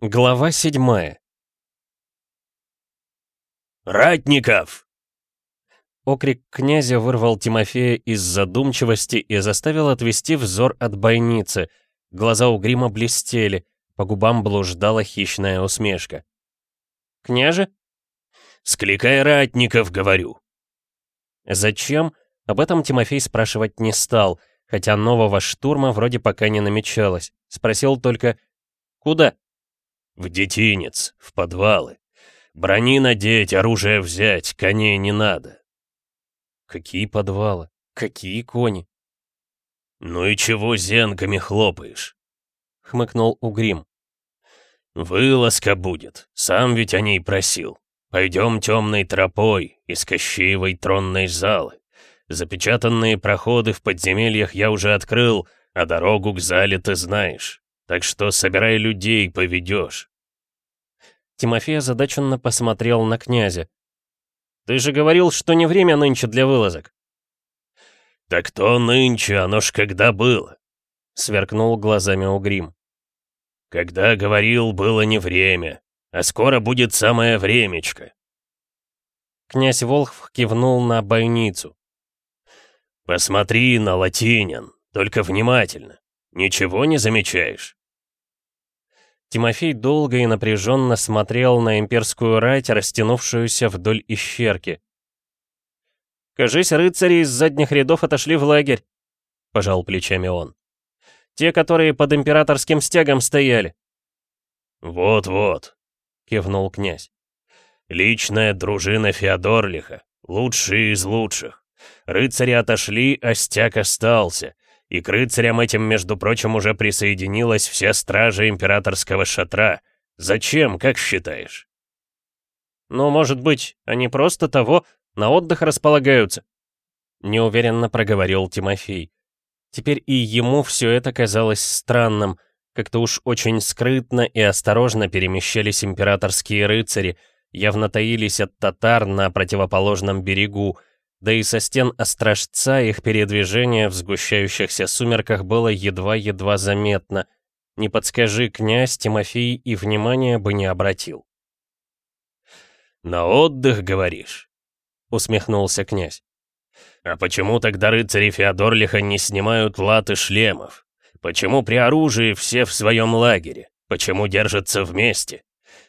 Глава седьмая. «Ратников!» Окрик князя вырвал Тимофея из задумчивости и заставил отвести взор от бойницы. Глаза у грима блестели, по губам блуждала хищная усмешка. «Княже?» «Скликай ратников, говорю!» Зачем? Об этом Тимофей спрашивать не стал, хотя нового штурма вроде пока не намечалось. Спросил только «Куда?» В детинец, в подвалы. Брони надеть, оружие взять, коней не надо. Какие подвалы? Какие кони? Ну и чего зенками хлопаешь? Хмыкнул Угрим. Вылазка будет, сам ведь о ней просил. Пойдем темной тропой из Кощеевой тронной залы. Запечатанные проходы в подземельях я уже открыл, а дорогу к зале ты знаешь. Так что собирай людей, поведешь. Тимофей озадаченно посмотрел на князя. «Ты же говорил, что не время нынче для вылазок». «Так то нынче, оно ж когда было?» — сверкнул глазами Угрим. «Когда говорил, было не время, а скоро будет самое времечко». Князь Волхв кивнул на бойницу. «Посмотри на латинин, только внимательно. Ничего не замечаешь?» Тимофей долго и напряженно смотрел на имперскую рать, растянувшуюся вдоль ищерки. «Кажись, рыцари из задних рядов отошли в лагерь», — пожал плечами он. «Те, которые под императорским стягом стояли». «Вот-вот», — кивнул князь. «Личная дружина Феодорлиха, лучшие из лучших. Рыцари отошли, а стяг остался. И к рыцарям этим, между прочим, уже присоединилась вся стража императорского шатра. Зачем, как считаешь? Ну, может быть, они просто того, на отдых располагаются. Неуверенно проговорил Тимофей. Теперь и ему все это казалось странным. Как-то уж очень скрытно и осторожно перемещались императорские рыцари, явно таились от татар на противоположном берегу, да и со стен Острожца их передвижение в сгущающихся сумерках было едва-едва заметно. Не подскажи, князь Тимофей и внимания бы не обратил. «На отдых, говоришь?» — усмехнулся князь. «А почему тогда рыцари Феодорлиха не снимают латы шлемов? Почему при оружии все в своем лагере? Почему держатся вместе?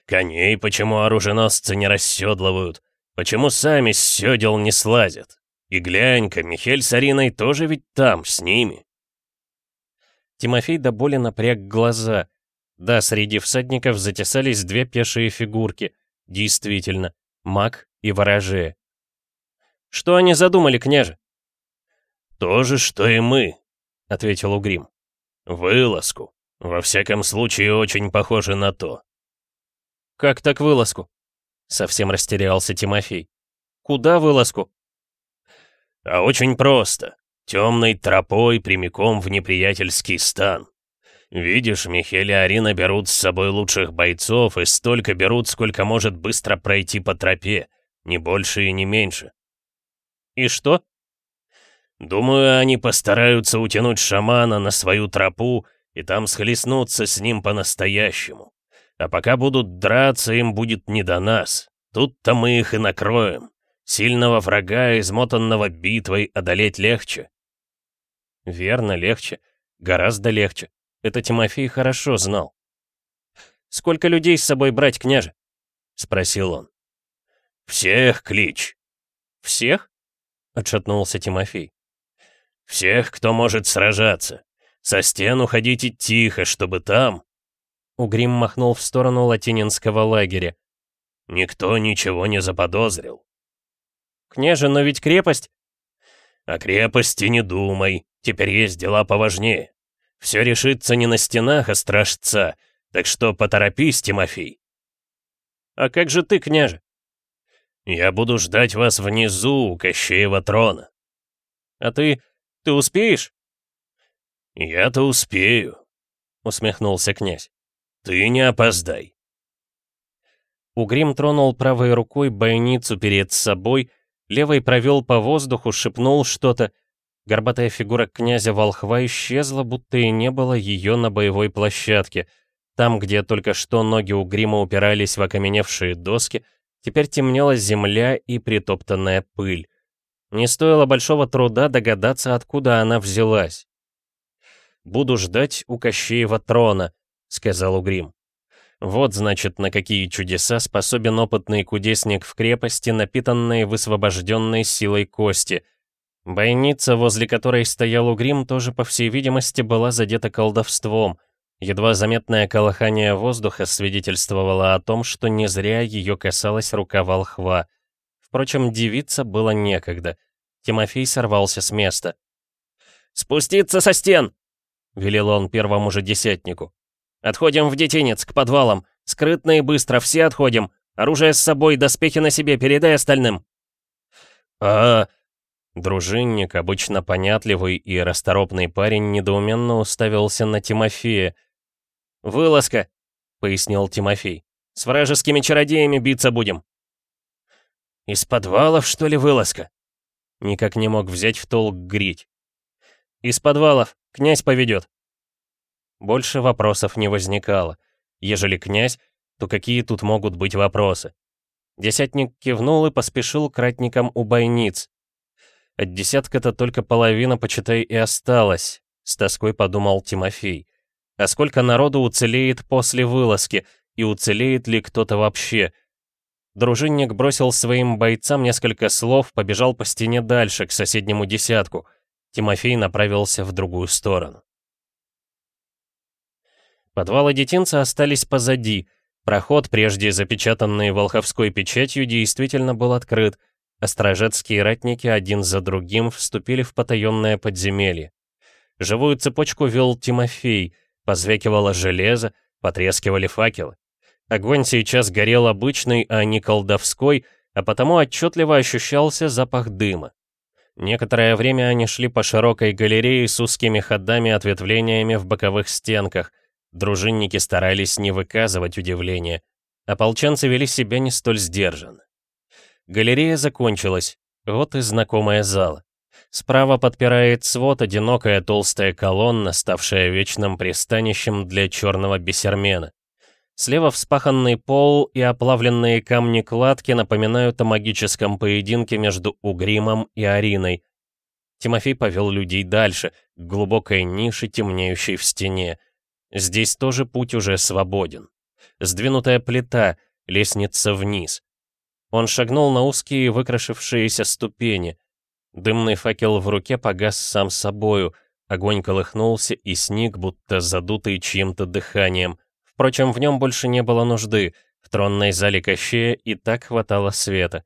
Коней почему оруженосцы не расседлывают? Почему сами с сёдел не слазят? И глянь-ка, Михель с Ариной тоже ведь там, с ними. Тимофей до боли напряг глаза. Да, среди всадников затесались две пешие фигурки. Действительно, маг и ворожея. «Что они задумали, княже?» «То же, что и мы», — ответил Угрим. «Вылазку. Во всяком случае, очень похоже на то». «Как так вылазку?» Совсем растерялся Тимофей. Куда вылазку? А очень просто. Темной тропой прямиком в неприятельский стан. Видишь, Михель и Арина берут с собой лучших бойцов и столько берут, сколько может быстро пройти по тропе. Не больше и не меньше. И что? Думаю, они постараются утянуть шамана на свою тропу и там схлестнуться с ним по-настоящему. А пока будут драться, им будет не до нас. Тут-то мы их и накроем. Сильного врага, измотанного битвой, одолеть легче. Верно, легче. Гораздо легче. Это Тимофей хорошо знал. «Сколько людей с собой брать, княже?» — спросил он. «Всех клич». «Всех?» — отшатнулся Тимофей. «Всех, кто может сражаться. Со стен уходите тихо, чтобы там, Угрим махнул в сторону латининского лагеря. «Никто ничего не заподозрил». «Княже, но ведь крепость...» «О крепости не думай, теперь есть дела поважнее. Все решится не на стенах, а стражца, так что поторопись, Тимофей». «А как же ты, княже?» «Я буду ждать вас внизу, у Кощеева трона». «А ты... ты успеешь?» «Я-то успею», — усмехнулся князь. «Ты не опоздай!» Угрим тронул правой рукой бойницу перед собой, левой провел по воздуху, шепнул что-то. Горбатая фигура князя Волхва исчезла, будто и не было ее на боевой площадке. Там, где только что ноги у грима упирались в окаменевшие доски, теперь темнела земля и притоптанная пыль. Не стоило большого труда догадаться, откуда она взялась. «Буду ждать у Кощеева трона», — сказал Угрим. Вот, значит, на какие чудеса способен опытный кудесник в крепости, напитанной высвобожденной силой кости. Бойница, возле которой стоял Угрим, тоже, по всей видимости, была задета колдовством. Едва заметное колыхание воздуха свидетельствовало о том, что не зря ее касалась рука волхва. Впрочем, девица было некогда. Тимофей сорвался с места. «Спуститься со стен!» — велел он первому же десятнику. Отходим в детинец, к подвалам. Скрытно и быстро, все отходим. Оружие с собой, доспехи на себе, передай остальным. а Дружинник, обычно понятливый и расторопный парень, недоуменно уставился на Тимофея. «Вылазка», — пояснил Тимофей. «С вражескими чародеями биться будем». «Из подвалов, что ли, вылазка?» Никак не мог взять в толк грить. «Из подвалов. Князь поведет», больше вопросов не возникало. Ежели князь, то какие тут могут быть вопросы? Десятник кивнул и поспешил к ратникам у бойниц. От десятка-то только половина, почитай, и осталась, с тоской подумал Тимофей. А сколько народу уцелеет после вылазки, и уцелеет ли кто-то вообще? Дружинник бросил своим бойцам несколько слов, побежал по стене дальше, к соседнему десятку. Тимофей направился в другую сторону. Подвалы детинца остались позади. Проход, прежде запечатанный волховской печатью, действительно был открыт. Острожецкие ратники один за другим вступили в потаенное подземелье. Живую цепочку вел Тимофей, позвякивало железо, потрескивали факелы. Огонь сейчас горел обычный, а не колдовской, а потому отчетливо ощущался запах дыма. Некоторое время они шли по широкой галерее с узкими ходами-ответвлениями в боковых стенках. Дружинники старались не выказывать удивления. Ополченцы вели себя не столь сдержанно. Галерея закончилась. Вот и знакомая зала. Справа подпирает свод одинокая толстая колонна, ставшая вечным пристанищем для черного бесермена. Слева вспаханный пол и оплавленные камни кладки напоминают о магическом поединке между Угримом и Ариной. Тимофей повел людей дальше, к глубокой нише, темнеющей в стене. Здесь тоже путь уже свободен. Сдвинутая плита, лестница вниз. Он шагнул на узкие выкрашившиеся ступени. Дымный факел в руке погас сам собою, огонь колыхнулся и сник, будто задутый чьим-то дыханием. Впрочем, в нем больше не было нужды, в тронной зале Кощея и так хватало света.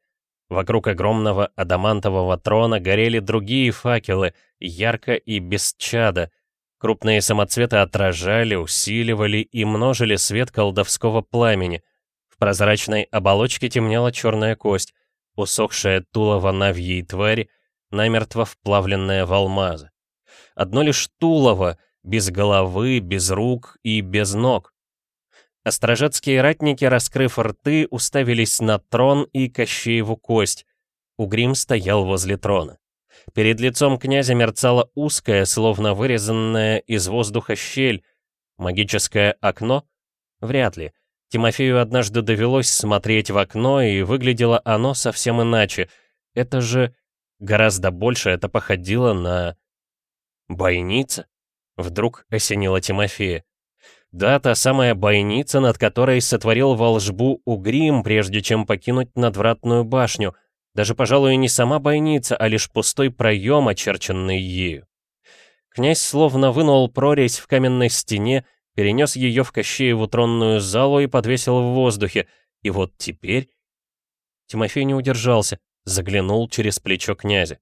Вокруг огромного адамантового трона горели другие факелы, ярко и без чада — Крупные самоцветы отражали, усиливали и множили свет колдовского пламени. В прозрачной оболочке темнела черная кость, усохшая тулово навьей твари, намертво вплавленная в алмазы. Одно лишь тулово, без головы, без рук и без ног. Острожецкие ратники, раскрыв рты, уставились на трон и Кощееву кость. Угрим стоял возле трона. Перед лицом князя мерцала узкая, словно вырезанная из воздуха щель. Магическое окно? Вряд ли. Тимофею однажды довелось смотреть в окно, и выглядело оно совсем иначе. Это же... Гораздо больше это походило на... Бойница? Вдруг осенила Тимофея. Да, та самая бойница, над которой сотворил волжбу Угрим, прежде чем покинуть надвратную башню. Даже, пожалуй, не сама бойница, а лишь пустой проем, очерченный ею. Князь словно вынул прорезь в каменной стене, перенес ее в Кощееву тронную залу и подвесил в воздухе. И вот теперь... Тимофей не удержался, заглянул через плечо князя.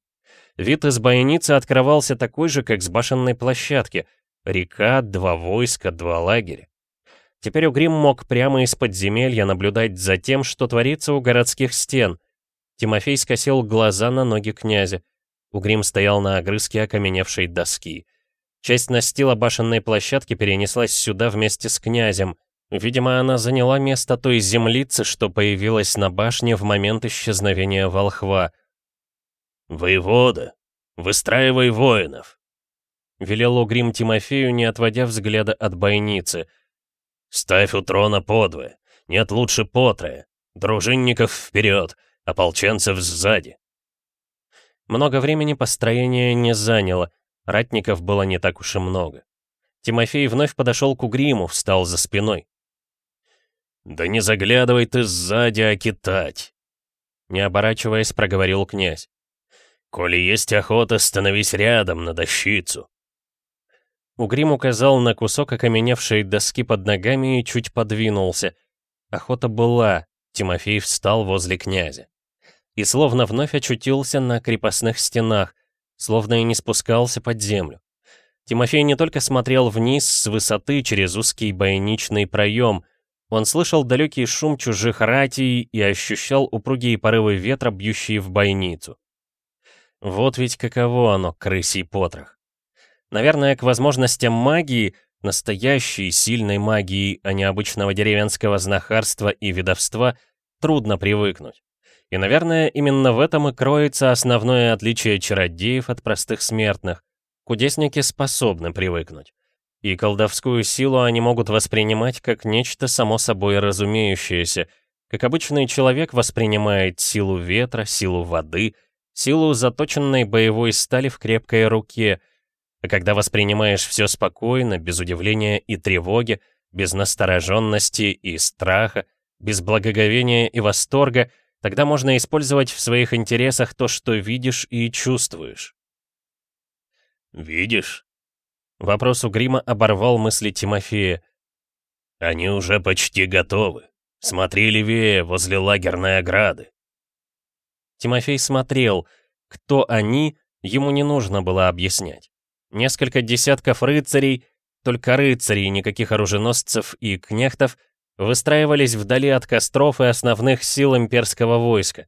Вид из бойницы открывался такой же, как с башенной площадки. Река, два войска, два лагеря. Теперь Угрим мог прямо из подземелья наблюдать за тем, что творится у городских стен — Тимофей скосил глаза на ноги князя. Угрим стоял на огрызке окаменевшей доски. Часть настила башенной площадки перенеслась сюда вместе с князем. Видимо, она заняла место той землицы, что появилась на башне в момент исчезновения волхва. «Воевода, выстраивай воинов!» Велел Угрим Тимофею, не отводя взгляда от бойницы. Ставь у трона подвое. Нет лучше потрое. Дружинников вперед, ополченцев сзади. Много времени построение не заняло, ратников было не так уж и много. Тимофей вновь подошел к Угриму, встал за спиной. «Да не заглядывай ты сзади, а китать!» Не оборачиваясь, проговорил князь. «Коли есть охота, становись рядом, на дощицу!» Угрим указал на кусок окаменевшей доски под ногами и чуть подвинулся. Охота была, Тимофей встал возле князя. И словно вновь очутился на крепостных стенах, словно и не спускался под землю. Тимофей не только смотрел вниз с высоты через узкий бойничный проем, он слышал далекий шум чужих ратий и ощущал упругие порывы ветра, бьющие в бойницу. Вот ведь каково оно, крысий потрох. Наверное, к возможностям магии, настоящей сильной магии, а не обычного деревенского знахарства и ведовства, трудно привыкнуть. И, наверное, именно в этом и кроется основное отличие чародеев от простых смертных. Кудесники способны привыкнуть. И колдовскую силу они могут воспринимать как нечто само собой разумеющееся, как обычный человек воспринимает силу ветра, силу воды, силу заточенной боевой стали в крепкой руке, а когда воспринимаешь все спокойно, без удивления и тревоги, без настороженности и страха, без благоговения и восторга, тогда можно использовать в своих интересах то, что видишь и чувствуешь. «Видишь?» Вопрос у Грима оборвал мысли Тимофея. «Они уже почти готовы. Смотри левее, возле лагерной ограды». Тимофей смотрел. Кто они, ему не нужно было объяснять. Несколько десятков рыцарей, только рыцарей, никаких оруженосцев и кнехтов, выстраивались вдали от костров и основных сил имперского войска.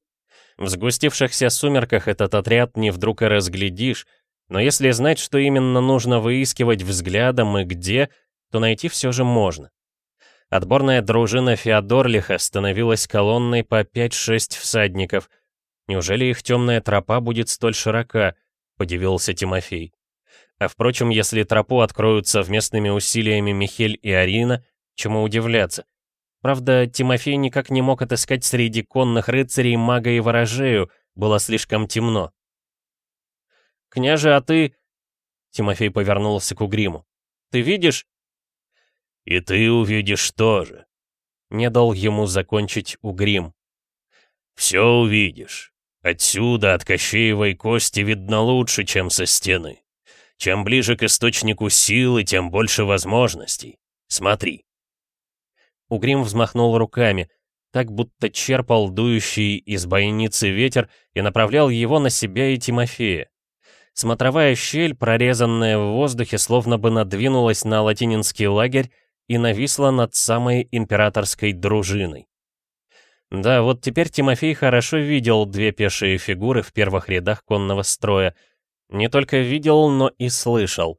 В сгустившихся сумерках этот отряд не вдруг и разглядишь, но если знать, что именно нужно выискивать взглядом и где, то найти все же можно. Отборная дружина Феодорлиха становилась колонной по 5-6 всадников. Неужели их темная тропа будет столь широка? Подивился Тимофей. А впрочем, если тропу откроют совместными усилиями Михель и Арина, чему удивляться? Правда, Тимофей никак не мог отыскать среди конных рыцарей мага и ворожею, было слишком темно. «Княже, а ты...» Тимофей повернулся к Угриму. «Ты видишь?» «И ты увидишь тоже», — не дал ему закончить Угрим. «Все увидишь. Отсюда, от Кощеевой кости, видно лучше, чем со стены. Чем ближе к источнику силы, тем больше возможностей. Смотри». Угрим взмахнул руками, так будто черпал дующий из бойницы ветер и направлял его на себя и Тимофея. Смотровая щель, прорезанная в воздухе, словно бы надвинулась на латининский лагерь и нависла над самой императорской дружиной. Да, вот теперь Тимофей хорошо видел две пешие фигуры в первых рядах конного строя. Не только видел, но и слышал.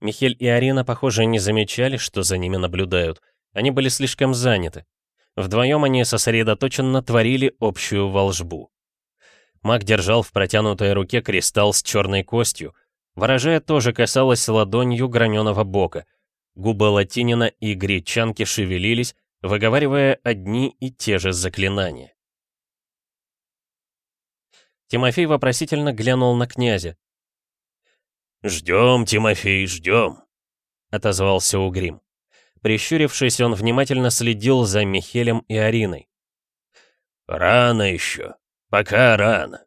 Михель и Арина, похоже, не замечали, что за ними наблюдают. Они были слишком заняты. Вдвоем они сосредоточенно творили общую волжбу. Маг держал в протянутой руке кристалл с черной костью. Ворожая тоже касалась ладонью граненого бока. Губы латинина и гречанки шевелились, выговаривая одни и те же заклинания. Тимофей вопросительно глянул на князя. «Ждем, Тимофей, ждем», — отозвался Угрим. Прищурившись, он внимательно следил за Михелем и Ариной. «Рано еще», «Пока рано».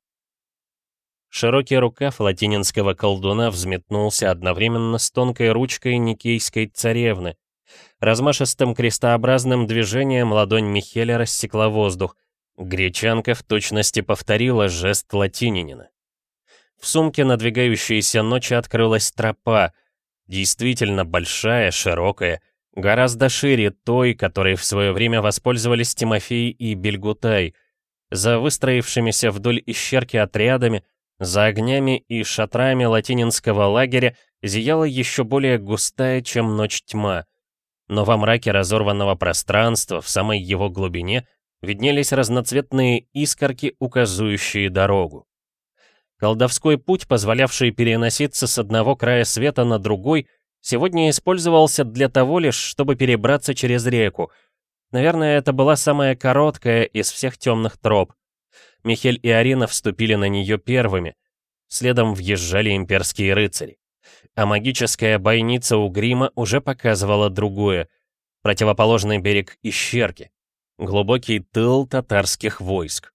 Широкий рукав латининского колдуна взметнулся одновременно с тонкой ручкой никейской царевны. Размашистым крестообразным движением ладонь Михеля рассекла воздух. Гречанка в точности повторила жест латининина. В сумке надвигающейся ночи открылась тропа, действительно большая, широкая, гораздо шире той, которой в свое время воспользовались Тимофей и Бельгутай — за выстроившимися вдоль ищерки отрядами, за огнями и шатрами латининского лагеря зияла еще более густая, чем ночь тьма. Но во мраке разорванного пространства, в самой его глубине, виднелись разноцветные искорки, указывающие дорогу. Колдовской путь, позволявший переноситься с одного края света на другой, Сегодня использовался для того лишь, чтобы перебраться через реку. Наверное, это была самая короткая из всех темных троп. Михель и Арина вступили на нее первыми. Следом въезжали имперские рыцари. А магическая бойница у грима уже показывала другое. Противоположный берег Ищерки. Глубокий тыл татарских войск.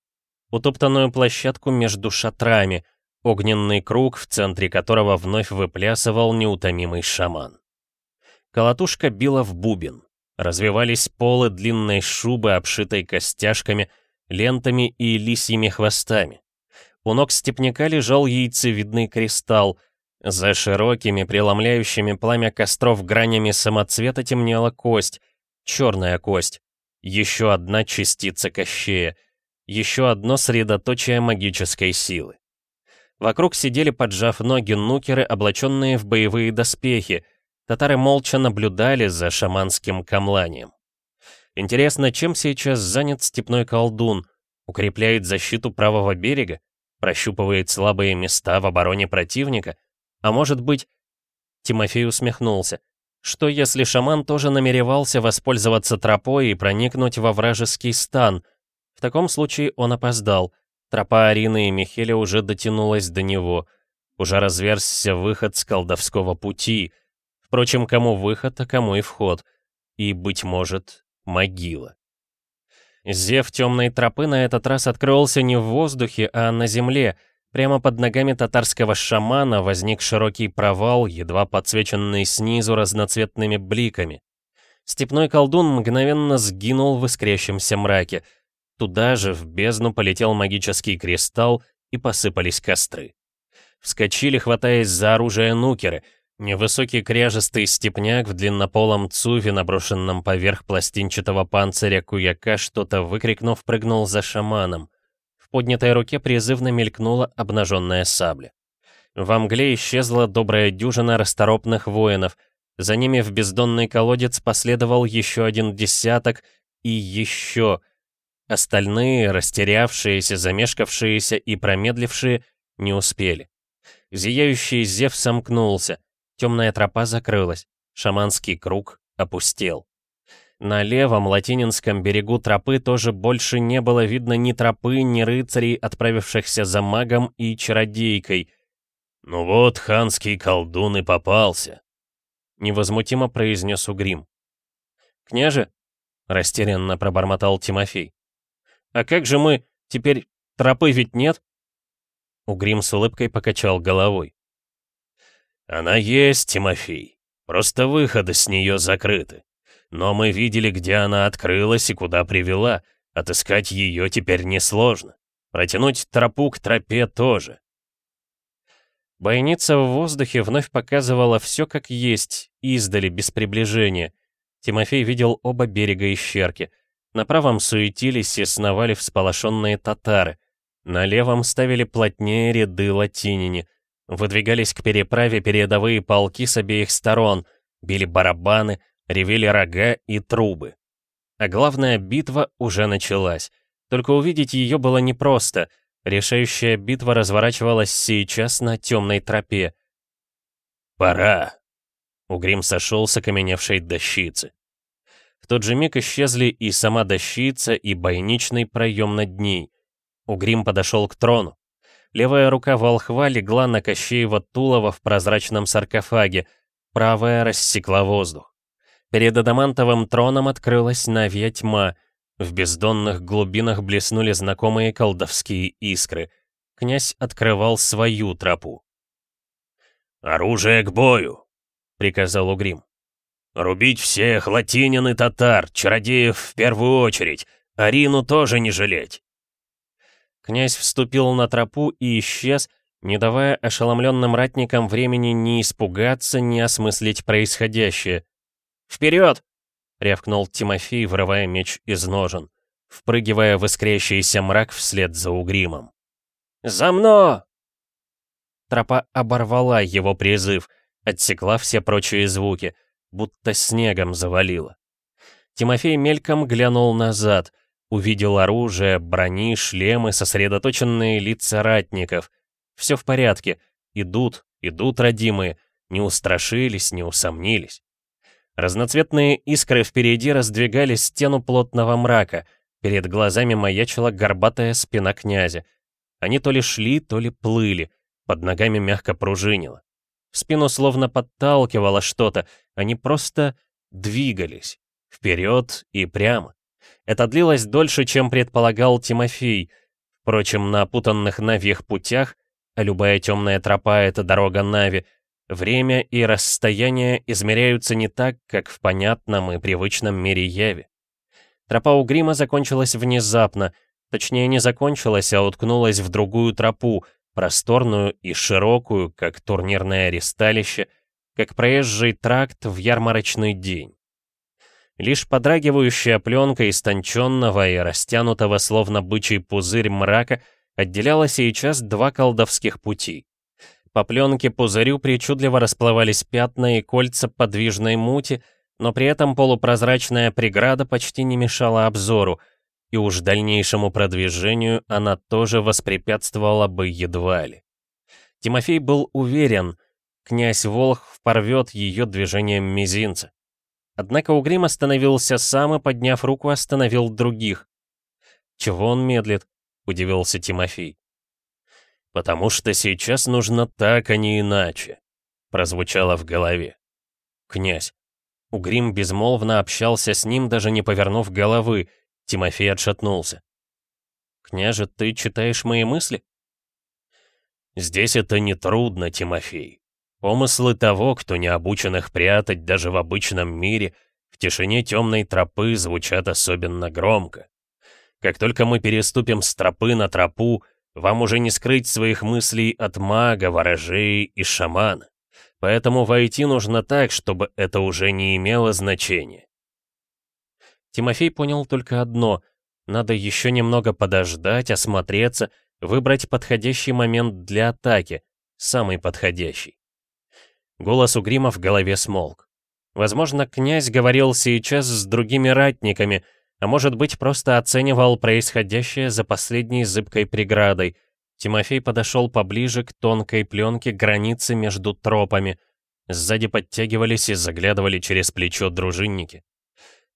Утоптанную площадку между шатрами, огненный круг, в центре которого вновь выплясывал неутомимый шаман. Колотушка била в бубен. Развивались полы длинной шубы, обшитой костяшками, лентами и лисьими хвостами. У ног степняка лежал яйцевидный кристалл. За широкими, преломляющими пламя костров гранями самоцвета темнела кость, черная кость. Еще одна частица кощея. Еще одно средоточие магической силы. Вокруг сидели, поджав ноги, нукеры, облаченные в боевые доспехи. Татары молча наблюдали за шаманским камланием. Интересно, чем сейчас занят степной колдун? Укрепляет защиту правого берега? Прощупывает слабые места в обороне противника? А может быть... Тимофей усмехнулся. Что если шаман тоже намеревался воспользоваться тропой и проникнуть во вражеский стан? В таком случае он опоздал. Тропа Арины и Михеля уже дотянулась до него. Уже разверзся выход с колдовского пути. Впрочем, кому выход, а кому и вход. И, быть может, могила. Зев темной тропы на этот раз открылся не в воздухе, а на земле. Прямо под ногами татарского шамана возник широкий провал, едва подсвеченный снизу разноцветными бликами. Степной колдун мгновенно сгинул в искрящемся мраке. Туда же, в бездну, полетел магический кристалл, и посыпались костры. Вскочили, хватаясь за оружие нукеры — Невысокий кряжестый степняк в длиннополом цуве, наброшенном поверх пластинчатого панциря куяка, что-то выкрикнув, прыгнул за шаманом. В поднятой руке призывно мелькнула обнаженная сабля. В мгле исчезла добрая дюжина расторопных воинов. За ними в бездонный колодец последовал еще один десяток и еще. Остальные, растерявшиеся, замешкавшиеся и промедлившие, не успели. Зияющий зев сомкнулся — Темная тропа закрылась, шаманский круг опустел. На левом латининском берегу тропы тоже больше не было видно ни тропы, ни рыцарей, отправившихся за магом и чародейкой. «Ну вот, ханский колдун и попался», — невозмутимо произнес Угрим. «Княже?» — растерянно пробормотал Тимофей. «А как же мы? Теперь тропы ведь нет?» Угрим с улыбкой покачал головой. «Она есть, Тимофей. Просто выходы с нее закрыты. Но мы видели, где она открылась и куда привела. Отыскать ее теперь несложно. Протянуть тропу к тропе тоже». Бойница в воздухе вновь показывала все как есть, издали, без приближения. Тимофей видел оба берега ищерки. На правом суетились и сновали всполошенные татары. На левом ставили плотнее ряды латинине — Выдвигались к переправе передовые полки с обеих сторон, били барабаны, ревели рога и трубы. А главная битва уже началась. Только увидеть ее было непросто. Решающая битва разворачивалась сейчас на темной тропе. «Пора!» Угрим сошел с окаменевшей дощицы. Тот же миг исчезли и сама дощица, и бойничный проем над ней. Угрим подошел к трону. Левая рука волхва легла на Кощеева Тулова в прозрачном саркофаге, правая рассекла воздух. Перед адамантовым троном открылась навья тьма, в бездонных глубинах блеснули знакомые колдовские искры. Князь открывал свою тропу. «Оружие к бою!» — приказал Угрим. «Рубить всех, латинин и татар, чародеев в первую очередь, Арину тоже не жалеть!» Князь вступил на тропу и исчез, не давая ошеломленным ратникам времени ни испугаться, ни осмыслить происходящее. «Вперед!» — рявкнул Тимофей, вырывая меч из ножен, впрыгивая в искрящийся мрак вслед за угримом. «За мной!» Тропа оборвала его призыв, отсекла все прочие звуки, будто снегом завалила. Тимофей мельком глянул назад, Увидел оружие, брони, шлемы, сосредоточенные лица ратников. Все в порядке. Идут, идут родимые. не устрашились, не усомнились. Разноцветные искры впереди раздвигали стену плотного мрака, перед глазами маячила горбатая спина князя. Они то ли шли, то ли плыли, под ногами мягко пружинило. В спину словно подталкивало что-то, они просто двигались, вперед и прямо. Это длилось дольше, чем предполагал Тимофей. Впрочем, на опутанных Навьих путях, а любая темная тропа — это дорога Нави, время и расстояние измеряются не так, как в понятном и привычном мире Яви. Тропа у Грима закончилась внезапно, точнее не закончилась, а уткнулась в другую тропу, просторную и широкую, как турнирное ресталище, как проезжий тракт в ярмарочный день. Лишь подрагивающая пленка истонченного и растянутого, словно бычий пузырь мрака, отделяла сейчас два колдовских пути. По пленке пузырю причудливо расплывались пятна и кольца подвижной мути, но при этом полупрозрачная преграда почти не мешала обзору, и уж дальнейшему продвижению она тоже воспрепятствовала бы едва ли. Тимофей был уверен, князь Волх порвет ее движением мизинца. Однако Угрим остановился сам и, подняв руку, остановил других. «Чего он медлит?» — удивился Тимофей. «Потому что сейчас нужно так, а не иначе», — прозвучало в голове. «Князь». Угрим безмолвно общался с ним, даже не повернув головы, Тимофей отшатнулся. «Княже, ты читаешь мои мысли?» «Здесь это нетрудно, Тимофей. Помыслы того, кто не обучен их прятать даже в обычном мире, в тишине темной тропы звучат особенно громко. Как только мы переступим с тропы на тропу, вам уже не скрыть своих мыслей от мага, ворожей и шамана. Поэтому войти нужно так, чтобы это уже не имело значения. Тимофей понял только одно — надо еще немного подождать, осмотреться, выбрать подходящий момент для атаки, самый подходящий. Голос у Грима в голове смолк. Возможно, князь говорил сейчас с другими ратниками, а может быть, просто оценивал происходящее за последней зыбкой преградой. Тимофей подошел поближе к тонкой пленке границы между тропами. Сзади подтягивались и заглядывали через плечо дружинники.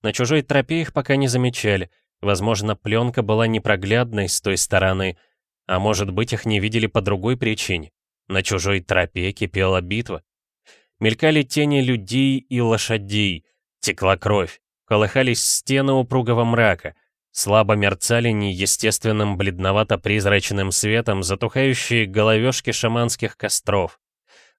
На чужой тропе их пока не замечали. Возможно, пленка была непроглядной с той стороны, а может быть, их не видели по другой причине. На чужой тропе кипела битва. Мелькали тени людей и лошадей, текла кровь, колыхались стены упругого мрака, слабо мерцали неестественным бледновато-призрачным светом затухающие головешки шаманских костров.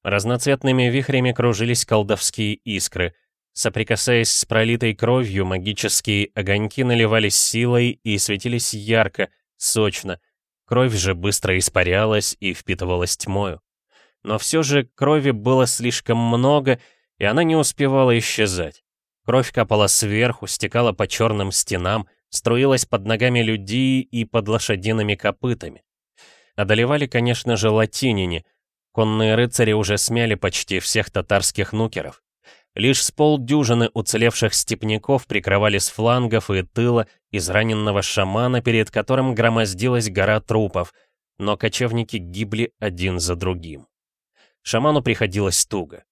Разноцветными вихрями кружились колдовские искры — Соприкасаясь с пролитой кровью, магические огоньки наливались силой и светились ярко, сочно. Кровь же быстро испарялась и впитывалась тьмою. Но все же крови было слишком много, и она не успевала исчезать. Кровь капала сверху, стекала по черным стенам, струилась под ногами людей и под лошадиными копытами. Одолевали, конечно же, латинине. Конные рыцари уже смяли почти всех татарских нукеров. Лишь с полдюжины уцелевших степняков прикрывали с флангов и тыла израненного шамана, перед которым громоздилась гора трупов, но кочевники гибли один за другим. Шаману приходилось туго.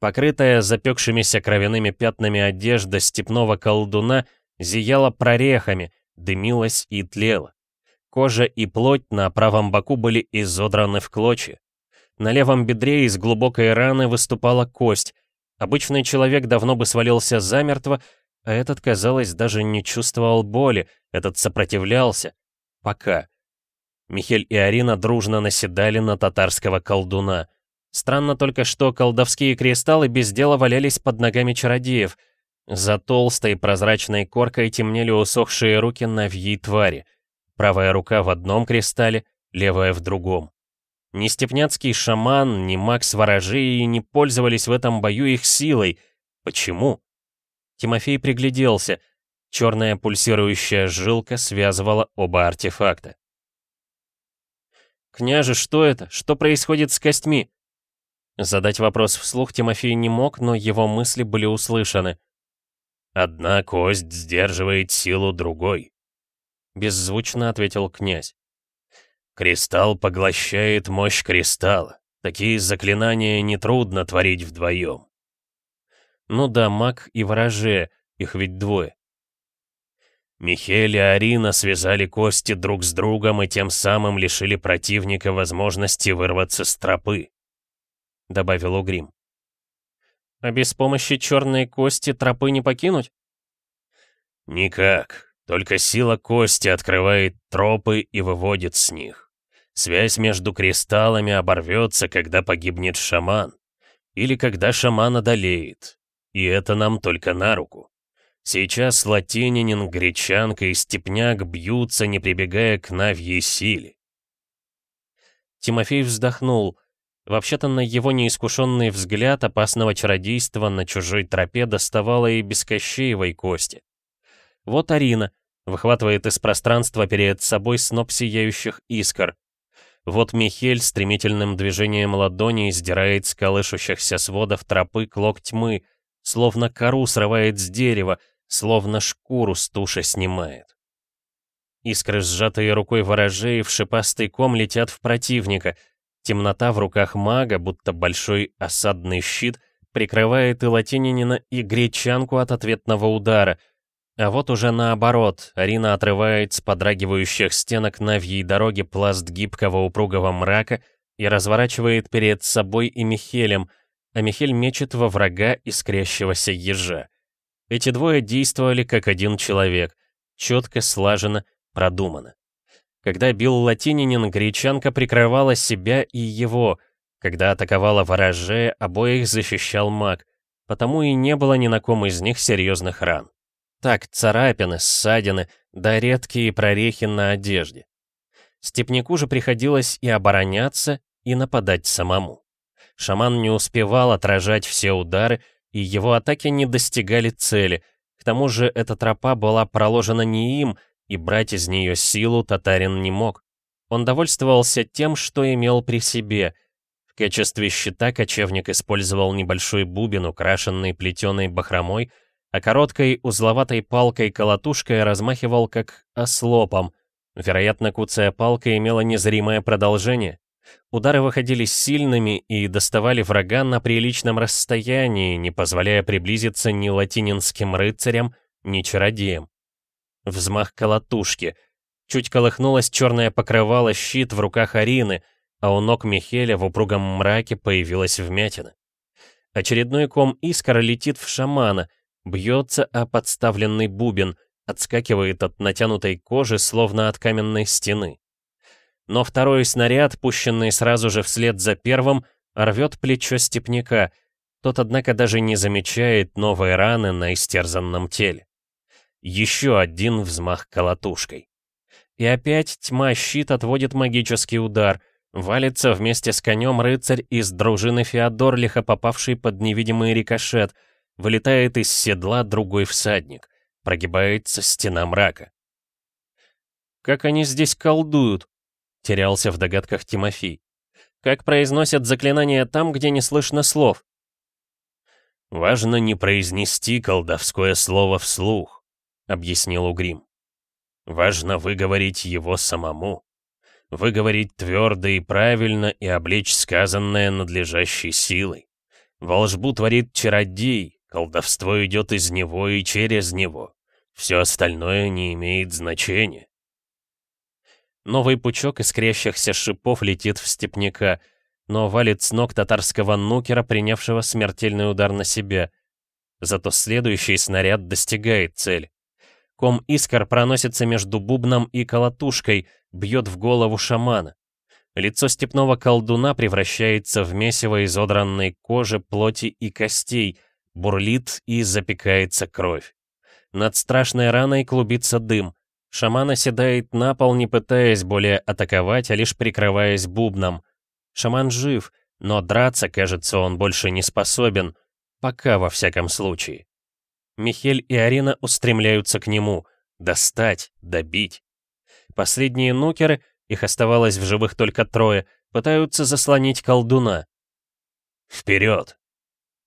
Покрытая запекшимися кровяными пятнами одежда степного колдуна зияла прорехами, дымилась и тлела. Кожа и плоть на правом боку были изодраны в клочья. На левом бедре из глубокой раны выступала кость, Обычный человек давно бы свалился замертво, а этот, казалось, даже не чувствовал боли, этот сопротивлялся. Пока. Михель и Арина дружно наседали на татарского колдуна. Странно только, что колдовские кристаллы без дела валялись под ногами чародеев. За толстой прозрачной коркой темнели усохшие руки навьей твари. Правая рука в одном кристалле, левая в другом. Ни степняцкий шаман, ни Макс Ворожеи не пользовались в этом бою их силой. Почему? Тимофей пригляделся. Черная пульсирующая жилка связывала оба артефакта. «Княже, что это? Что происходит с костьми?» Задать вопрос вслух Тимофей не мог, но его мысли были услышаны. «Одна кость сдерживает силу другой», — беззвучно ответил князь. Кристалл поглощает мощь кристалла. Такие заклинания нетрудно творить вдвоем. Ну да, маг и вороже, их ведь двое. Михель и Арина связали кости друг с другом и тем самым лишили противника возможности вырваться с тропы, добавил Угрим. А без помощи черной кости тропы не покинуть? Никак. Только сила кости открывает тропы и выводит с них. Связь между кристаллами оборвется, когда погибнет шаман. Или когда шаман одолеет. И это нам только на руку. Сейчас латининин, гречанка и степняк бьются, не прибегая к навьей силе. Тимофей вздохнул. Вообще-то на его неискушенный взгляд опасного чародейства на чужой тропе доставало и без Кощеевой кости. Вот Арина выхватывает из пространства перед собой сноп сияющих искр. Вот Михель стремительным движением ладони сдирает с колышущихся сводов тропы клок тьмы, словно кору срывает с дерева, словно шкуру с туши снимает. Искры, сжатые рукой ворожей, в шипастый ком летят в противника. Темнота в руках мага, будто большой осадный щит, прикрывает и латининина, и гречанку от ответного удара — а вот уже наоборот, Арина отрывает с подрагивающих стенок навьей дороги пласт гибкого упругого мрака и разворачивает перед собой и Михелем, а Михель мечет во врага искрящегося ежа. Эти двое действовали как один человек, четко, слаженно, продуманно. Когда бил латининин, гречанка прикрывала себя и его, когда атаковала вороже, обоих защищал маг, потому и не было ни на ком из них серьезных ран. Так, царапины, ссадины, да редкие прорехи на одежде. Степняку же приходилось и обороняться, и нападать самому. Шаман не успевал отражать все удары, и его атаки не достигали цели. К тому же эта тропа была проложена не им, и брать из нее силу татарин не мог. Он довольствовался тем, что имел при себе. В качестве щита кочевник использовал небольшой бубен, украшенный плетеной бахромой, а короткой узловатой палкой-колотушкой размахивал как ослопом. Вероятно, куцая палка имела незримое продолжение. Удары выходили сильными и доставали врага на приличном расстоянии, не позволяя приблизиться ни латининским рыцарям, ни чародеям. Взмах колотушки. Чуть колыхнулось черное покрывало щит в руках Арины, а у ног Михеля в упругом мраке появилась вмятина. Очередной ком искр летит в шамана — Бьется о подставленный бубен, отскакивает от натянутой кожи, словно от каменной стены. Но второй снаряд, пущенный сразу же вслед за первым, рвет плечо степняка. Тот, однако, даже не замечает новой раны на истерзанном теле. Еще один взмах колотушкой. И опять тьма щит отводит магический удар. Валится вместе с конем рыцарь из дружины Феодорлиха, попавший под невидимый рикошет — Вылетает из седла другой всадник. Прогибается стена мрака. «Как они здесь колдуют?» — терялся в догадках Тимофей. «Как произносят заклинания там, где не слышно слов?» «Важно не произнести колдовское слово вслух», — объяснил Угрим. «Важно выговорить его самому. Выговорить твердо и правильно и облечь сказанное надлежащей силой. Волжбу творит чародей, Колдовство идет из него и через него. Все остальное не имеет значения. Новый пучок искрящихся шипов летит в степняка, но валит с ног татарского нукера, принявшего смертельный удар на себя. Зато следующий снаряд достигает цели. Ком искр проносится между бубном и колотушкой, бьет в голову шамана. Лицо степного колдуна превращается в месиво изодранной кожи, плоти и костей — Бурлит и запекается кровь. Над страшной раной клубится дым. Шаман оседает на пол, не пытаясь более атаковать, а лишь прикрываясь бубном. Шаман жив, но драться, кажется, он больше не способен. Пока, во всяком случае. Михель и Арина устремляются к нему. Достать, добить. Последние нукеры, их оставалось в живых только трое, пытаются заслонить колдуна. «Вперед!»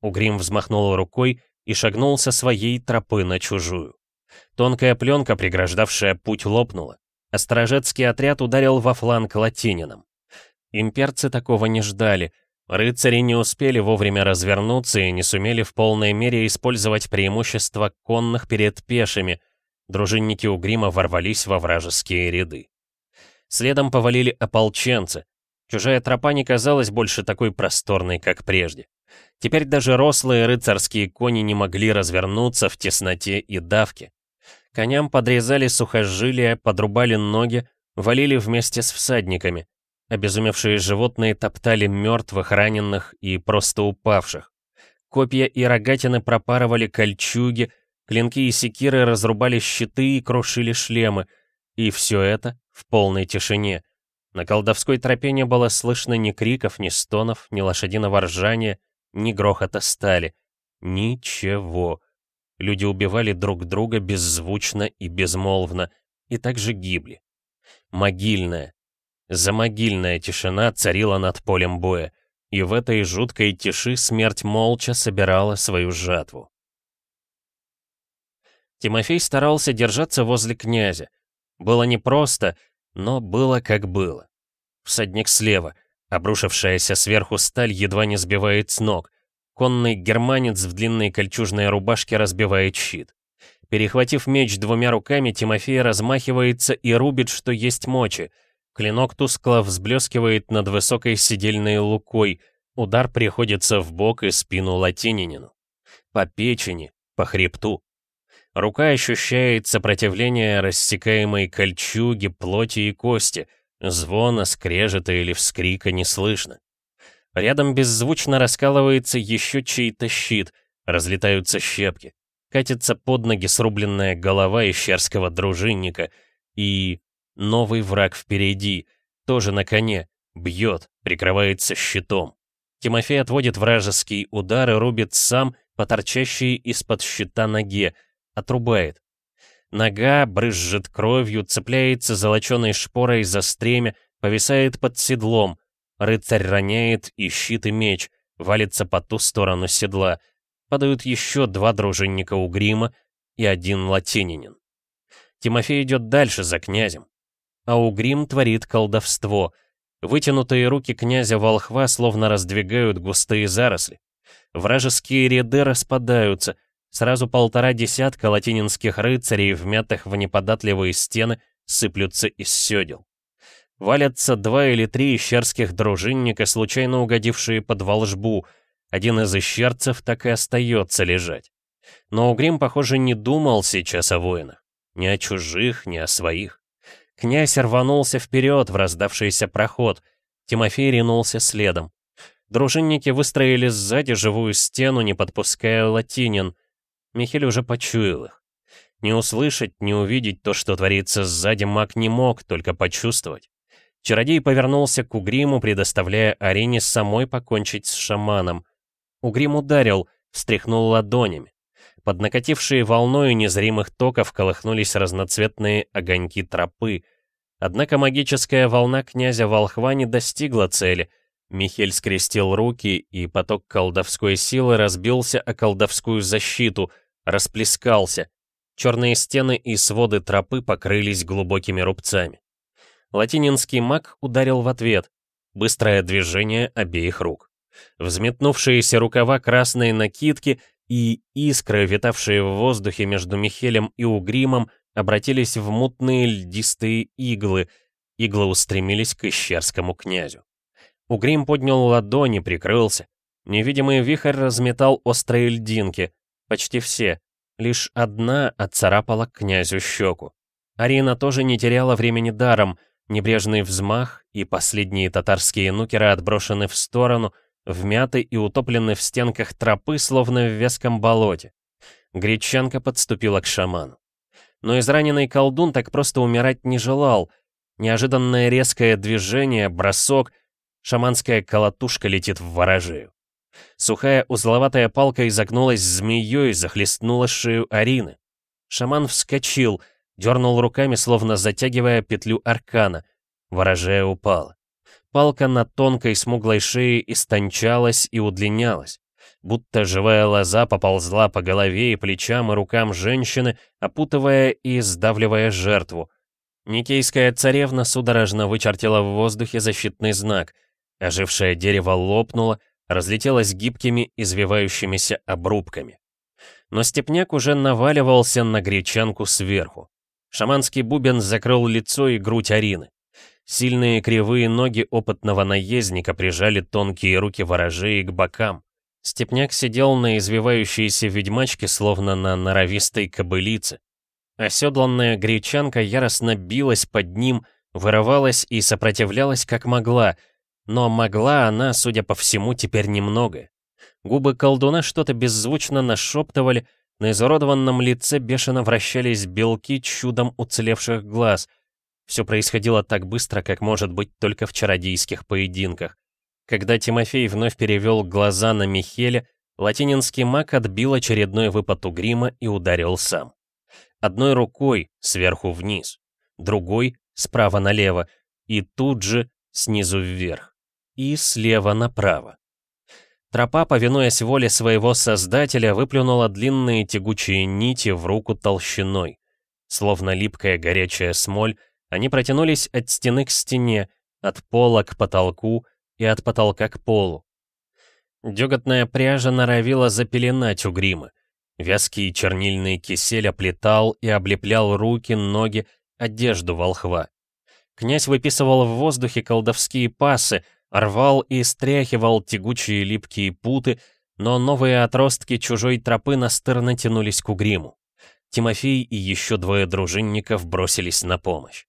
Угрим взмахнул рукой и шагнул со своей тропы на чужую. Тонкая пленка, преграждавшая путь, лопнула, а отряд ударил во фланг латинином. Имперцы такого не ждали, Рыцари не успели вовремя развернуться и не сумели в полной мере использовать преимущество конных перед пешими. Дружинники Угрима ворвались во вражеские ряды. Следом повалили ополченцы. Чужая тропа не казалась больше такой просторной, как прежде. Теперь даже рослые рыцарские кони не могли развернуться в тесноте и давке. Коням подрезали сухожилия, подрубали ноги, валили вместе с всадниками. Обезумевшие животные топтали мертвых, раненых и просто упавших. Копья и рогатины пропарывали кольчуги, клинки и секиры разрубали щиты и крушили шлемы. И все это в полной тишине. На колдовской тропе не было слышно ни криков, ни стонов, ни лошадиного ржания, ни грохота стали. Ничего. Люди убивали друг друга беззвучно и безмолвно, и также гибли. Могильная, замогильная тишина царила над полем боя, и в этой жуткой тиши смерть молча собирала свою жатву. Тимофей старался держаться возле князя. Было непросто, но было как было. Всадник слева, обрушившаяся сверху сталь едва не сбивает с ног. Конный германец в длинной кольчужной рубашке разбивает щит. Перехватив меч двумя руками, Тимофей размахивается и рубит, что есть мочи. Клинок тускло взблескивает над высокой сидельной лукой. Удар приходится в бок и спину латининину. По печени, по хребту. Рука ощущает сопротивление рассекаемой кольчуги, плоти и кости. Звона, скрежета или вскрика не слышно. Рядом беззвучно раскалывается еще чей-то щит, разлетаются щепки. Катится под ноги срубленная голова ищерского дружинника. И новый враг впереди, тоже на коне, бьет, прикрывается щитом. Тимофей отводит вражеский удар и рубит сам по торчащей из-под щита ноге, отрубает. Нога брызжет кровью, цепляется золоченой шпорой за стремя, повисает под седлом. Рыцарь роняет и щит, и меч, валится по ту сторону седла. Падают еще два дружинника у грима и один латининин. Тимофей идет дальше за князем. А Угрим творит колдовство. Вытянутые руки князя Волхва словно раздвигают густые заросли. Вражеские ряды распадаются, Сразу полтора десятка латининских рыцарей, вмятых в неподатливые стены, сыплются из седел. Валятся два или три ищерских дружинника, случайно угодившие под волжбу. Один из ищерцев так и остается лежать. Но Угрим, похоже, не думал сейчас о воинах. Ни о чужих, ни о своих. Князь рванулся вперед в раздавшийся проход. Тимофей ринулся следом. Дружинники выстроили сзади живую стену, не подпуская латинин. Михель уже почуял их. Не услышать, не увидеть то, что творится сзади, маг не мог, только почувствовать. Чародей повернулся к Угриму, предоставляя Арине самой покончить с шаманом. Угрим ударил, встряхнул ладонями. Под накатившие волною незримых токов колыхнулись разноцветные огоньки тропы. Однако магическая волна князя Волхва не достигла цели — Михель скрестил руки, и поток колдовской силы разбился о колдовскую защиту, расплескался. Черные стены и своды тропы покрылись глубокими рубцами. Латининский маг ударил в ответ. Быстрое движение обеих рук. Взметнувшиеся рукава красной накидки и искры, витавшие в воздухе между Михелем и Угримом, обратились в мутные льдистые иглы. Иглы устремились к ищерскому князю. Угрим поднял ладони, прикрылся. Невидимый вихрь разметал острые льдинки. Почти все. Лишь одна отцарапала князю щеку. Арина тоже не теряла времени даром. Небрежный взмах, и последние татарские нукеры отброшены в сторону, вмяты и утоплены в стенках тропы, словно в веском болоте. Гречанка подступила к шаману. Но израненный колдун так просто умирать не желал. Неожиданное резкое движение, бросок — Шаманская колотушка летит в ворожею. Сухая узловатая палка изогнулась змеей, захлестнула шею Арины. Шаман вскочил, дернул руками, словно затягивая петлю аркана. Ворожея упала. Палка на тонкой смуглой шее истончалась и удлинялась. Будто живая лоза поползла по голове и плечам и рукам женщины, опутывая и сдавливая жертву. Никейская царевна судорожно вычертила в воздухе защитный знак — Ожившее дерево лопнуло, разлетелось гибкими, извивающимися обрубками. Но степняк уже наваливался на гречанку сверху. Шаманский бубен закрыл лицо и грудь Арины. Сильные кривые ноги опытного наездника прижали тонкие руки ворожеи к бокам. Степняк сидел на извивающейся ведьмачке, словно на норовистой кобылице. Оседланная гречанка яростно билась под ним, вырывалась и сопротивлялась как могла, но могла она, судя по всему, теперь немного. Губы колдуна что-то беззвучно нашептывали, на изуродованном лице бешено вращались белки чудом уцелевших глаз. Все происходило так быстро, как может быть только в чародейских поединках. Когда Тимофей вновь перевел глаза на Михеля, латининский маг отбил очередной выпад у грима и ударил сам. Одной рукой сверху вниз, другой справа налево, и тут же снизу вверх, и слева направо. Тропа, повинуясь воле своего создателя, выплюнула длинные тягучие нити в руку толщиной. Словно липкая горячая смоль, они протянулись от стены к стене, от пола к потолку и от потолка к полу. Дёготная пряжа норовила запеленать угримы. Вязкий чернильный кисель оплетал и облеплял руки, ноги, одежду волхва. Князь выписывал в воздухе колдовские пасы, рвал и стряхивал тягучие липкие путы, но новые отростки чужой тропы настырно тянулись к угриму. Тимофей и еще двое дружинников бросились на помощь.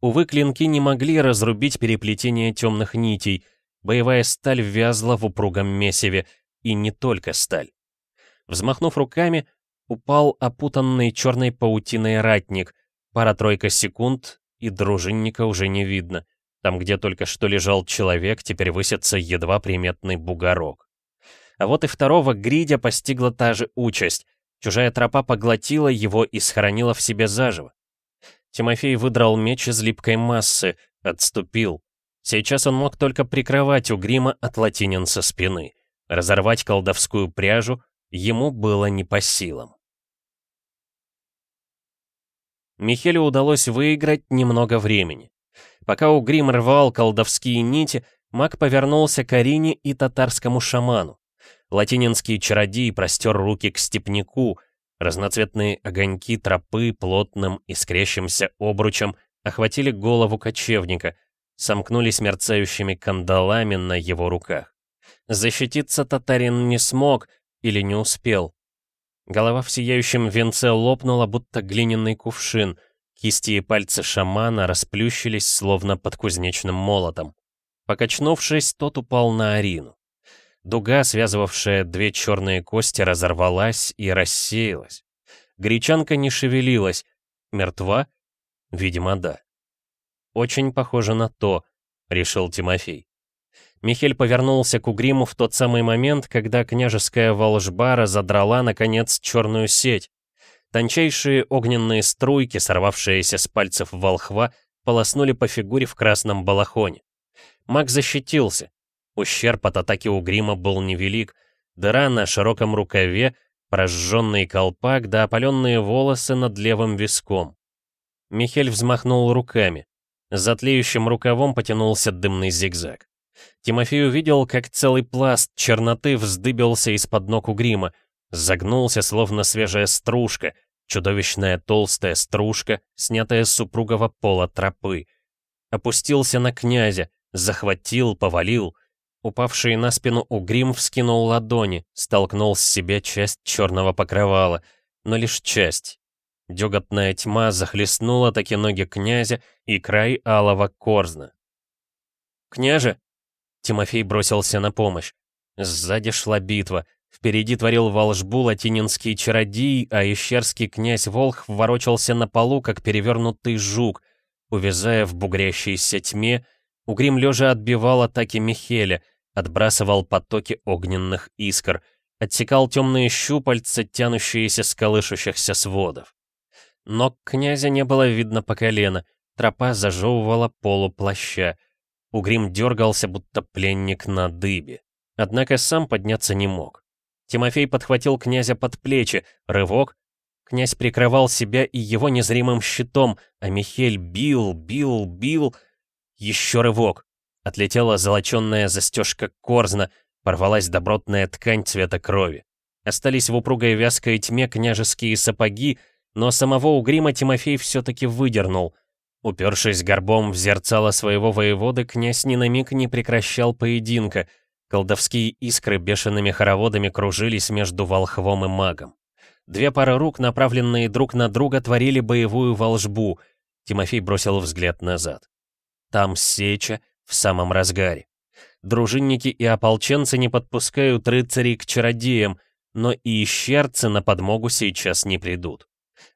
Увы, клинки не могли разрубить переплетение темных нитей, боевая сталь вязла в упругом месиве, и не только сталь. Взмахнув руками, упал опутанный черной паутиной ратник, пара-тройка секунд, и дружинника уже не видно. Там, где только что лежал человек, теперь высится едва приметный бугорок. А вот и второго гридя постигла та же участь. Чужая тропа поглотила его и схоронила в себе заживо. Тимофей выдрал меч из липкой массы, отступил. Сейчас он мог только прикрывать угрима от латинин со спины. Разорвать колдовскую пряжу ему было не по силам. Михелю удалось выиграть немного времени. Пока Угрим рвал колдовские нити, маг повернулся к Арине и татарскому шаману. Латининский чародей простер руки к степняку, разноцветные огоньки тропы плотным искрящимся обручем охватили голову кочевника, сомкнулись мерцающими кандалами на его руках. Защититься татарин не смог или не успел. Голова в сияющем венце лопнула, будто глиняный кувшин — Кисти и пальцы шамана расплющились, словно под кузнечным молотом. Покачнувшись, тот упал на Арину. Дуга, связывавшая две черные кости, разорвалась и рассеялась. Гречанка не шевелилась. Мертва? Видимо, да. Очень похоже на то, решил Тимофей. Михель повернулся к Угриму в тот самый момент, когда княжеская волжба разодрала, наконец, черную сеть. Тончайшие огненные струйки, сорвавшиеся с пальцев волхва, полоснули по фигуре в красном балахоне. Маг защитился. Ущерб от атаки у грима был невелик. Дыра на широком рукаве, прожженный колпак да опаленные волосы над левым виском. Михель взмахнул руками. За тлеющим рукавом потянулся дымный зигзаг. Тимофей увидел, как целый пласт черноты вздыбился из-под ног у грима, загнулся, словно свежая стружка, Чудовищная толстая стружка, снятая с супругого пола тропы. Опустился на князя, захватил, повалил. Упавший на спину угрим вскинул ладони, столкнул с себя часть черного покрывала, но лишь часть. Дёготная тьма захлестнула таки ноги князя и край алого корзна. «Княже!» Тимофей бросился на помощь. Сзади шла битва, Впереди творил волшбу латининский чародей, а ищерский князь Волх ворочался на полу, как перевернутый жук. Увязая в бугрящейся тьме, Угрим лежа отбивал атаки Михеля, отбрасывал потоки огненных искр, отсекал темные щупальца, тянущиеся с колышущихся сводов. Но князя не было видно по колено, тропа зажевывала полу плаща. Угрим дергался, будто пленник на дыбе. Однако сам подняться не мог. Тимофей подхватил князя под плечи, рывок. Князь прикрывал себя и его незримым щитом, а Михель бил, бил, бил. Еще рывок. Отлетела золоченная застежка корзна, порвалась добротная ткань цвета крови. Остались в упругой вязкой тьме княжеские сапоги, но самого угрима Тимофей все-таки выдернул. Упершись горбом в зерцало своего воеводы, князь ни на миг не прекращал поединка. Колдовские искры бешеными хороводами кружились между волхвом и магом. Две пары рук, направленные друг на друга, творили боевую волжбу. Тимофей бросил взгляд назад. Там сеча в самом разгаре. Дружинники и ополченцы не подпускают рыцарей к чародеям, но и ищерцы на подмогу сейчас не придут.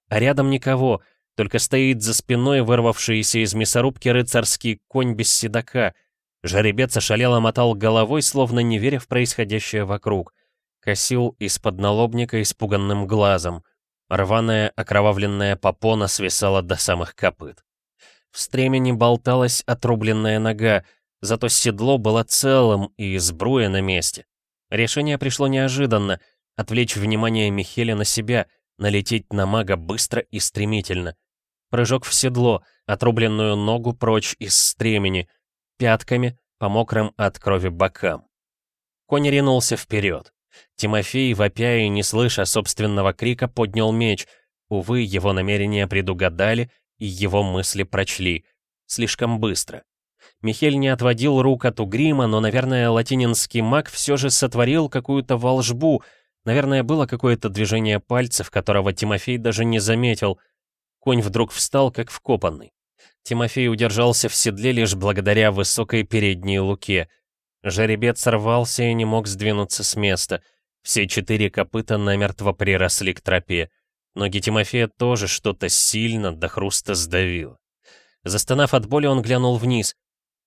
А рядом никого, только стоит за спиной вырвавшийся из мясорубки рыцарский конь без седока. Жеребец ошалело мотал головой, словно не веря в происходящее вокруг. Косил из-под налобника испуганным глазом. Рваная окровавленная попона свисала до самых копыт. В стремени болталась отрубленная нога, зато седло было целым и сбруя на месте. Решение пришло неожиданно — отвлечь внимание Михеля на себя, налететь на мага быстро и стремительно. Прыжок в седло, отрубленную ногу прочь из стремени, пятками по мокрым от крови бокам. Конь ринулся вперед. Тимофей, вопя и не слыша собственного крика, поднял меч. Увы, его намерения предугадали, и его мысли прочли. Слишком быстро. Михель не отводил рук от угрима, но, наверное, латининский маг все же сотворил какую-то волжбу. Наверное, было какое-то движение пальцев, которого Тимофей даже не заметил. Конь вдруг встал, как вкопанный. Тимофей удержался в седле лишь благодаря высокой передней луке. Жеребец сорвался и не мог сдвинуться с места. Все четыре копыта намертво приросли к тропе. Ноги Тимофея тоже что-то сильно до хруста сдавило. Застонав от боли, он глянул вниз.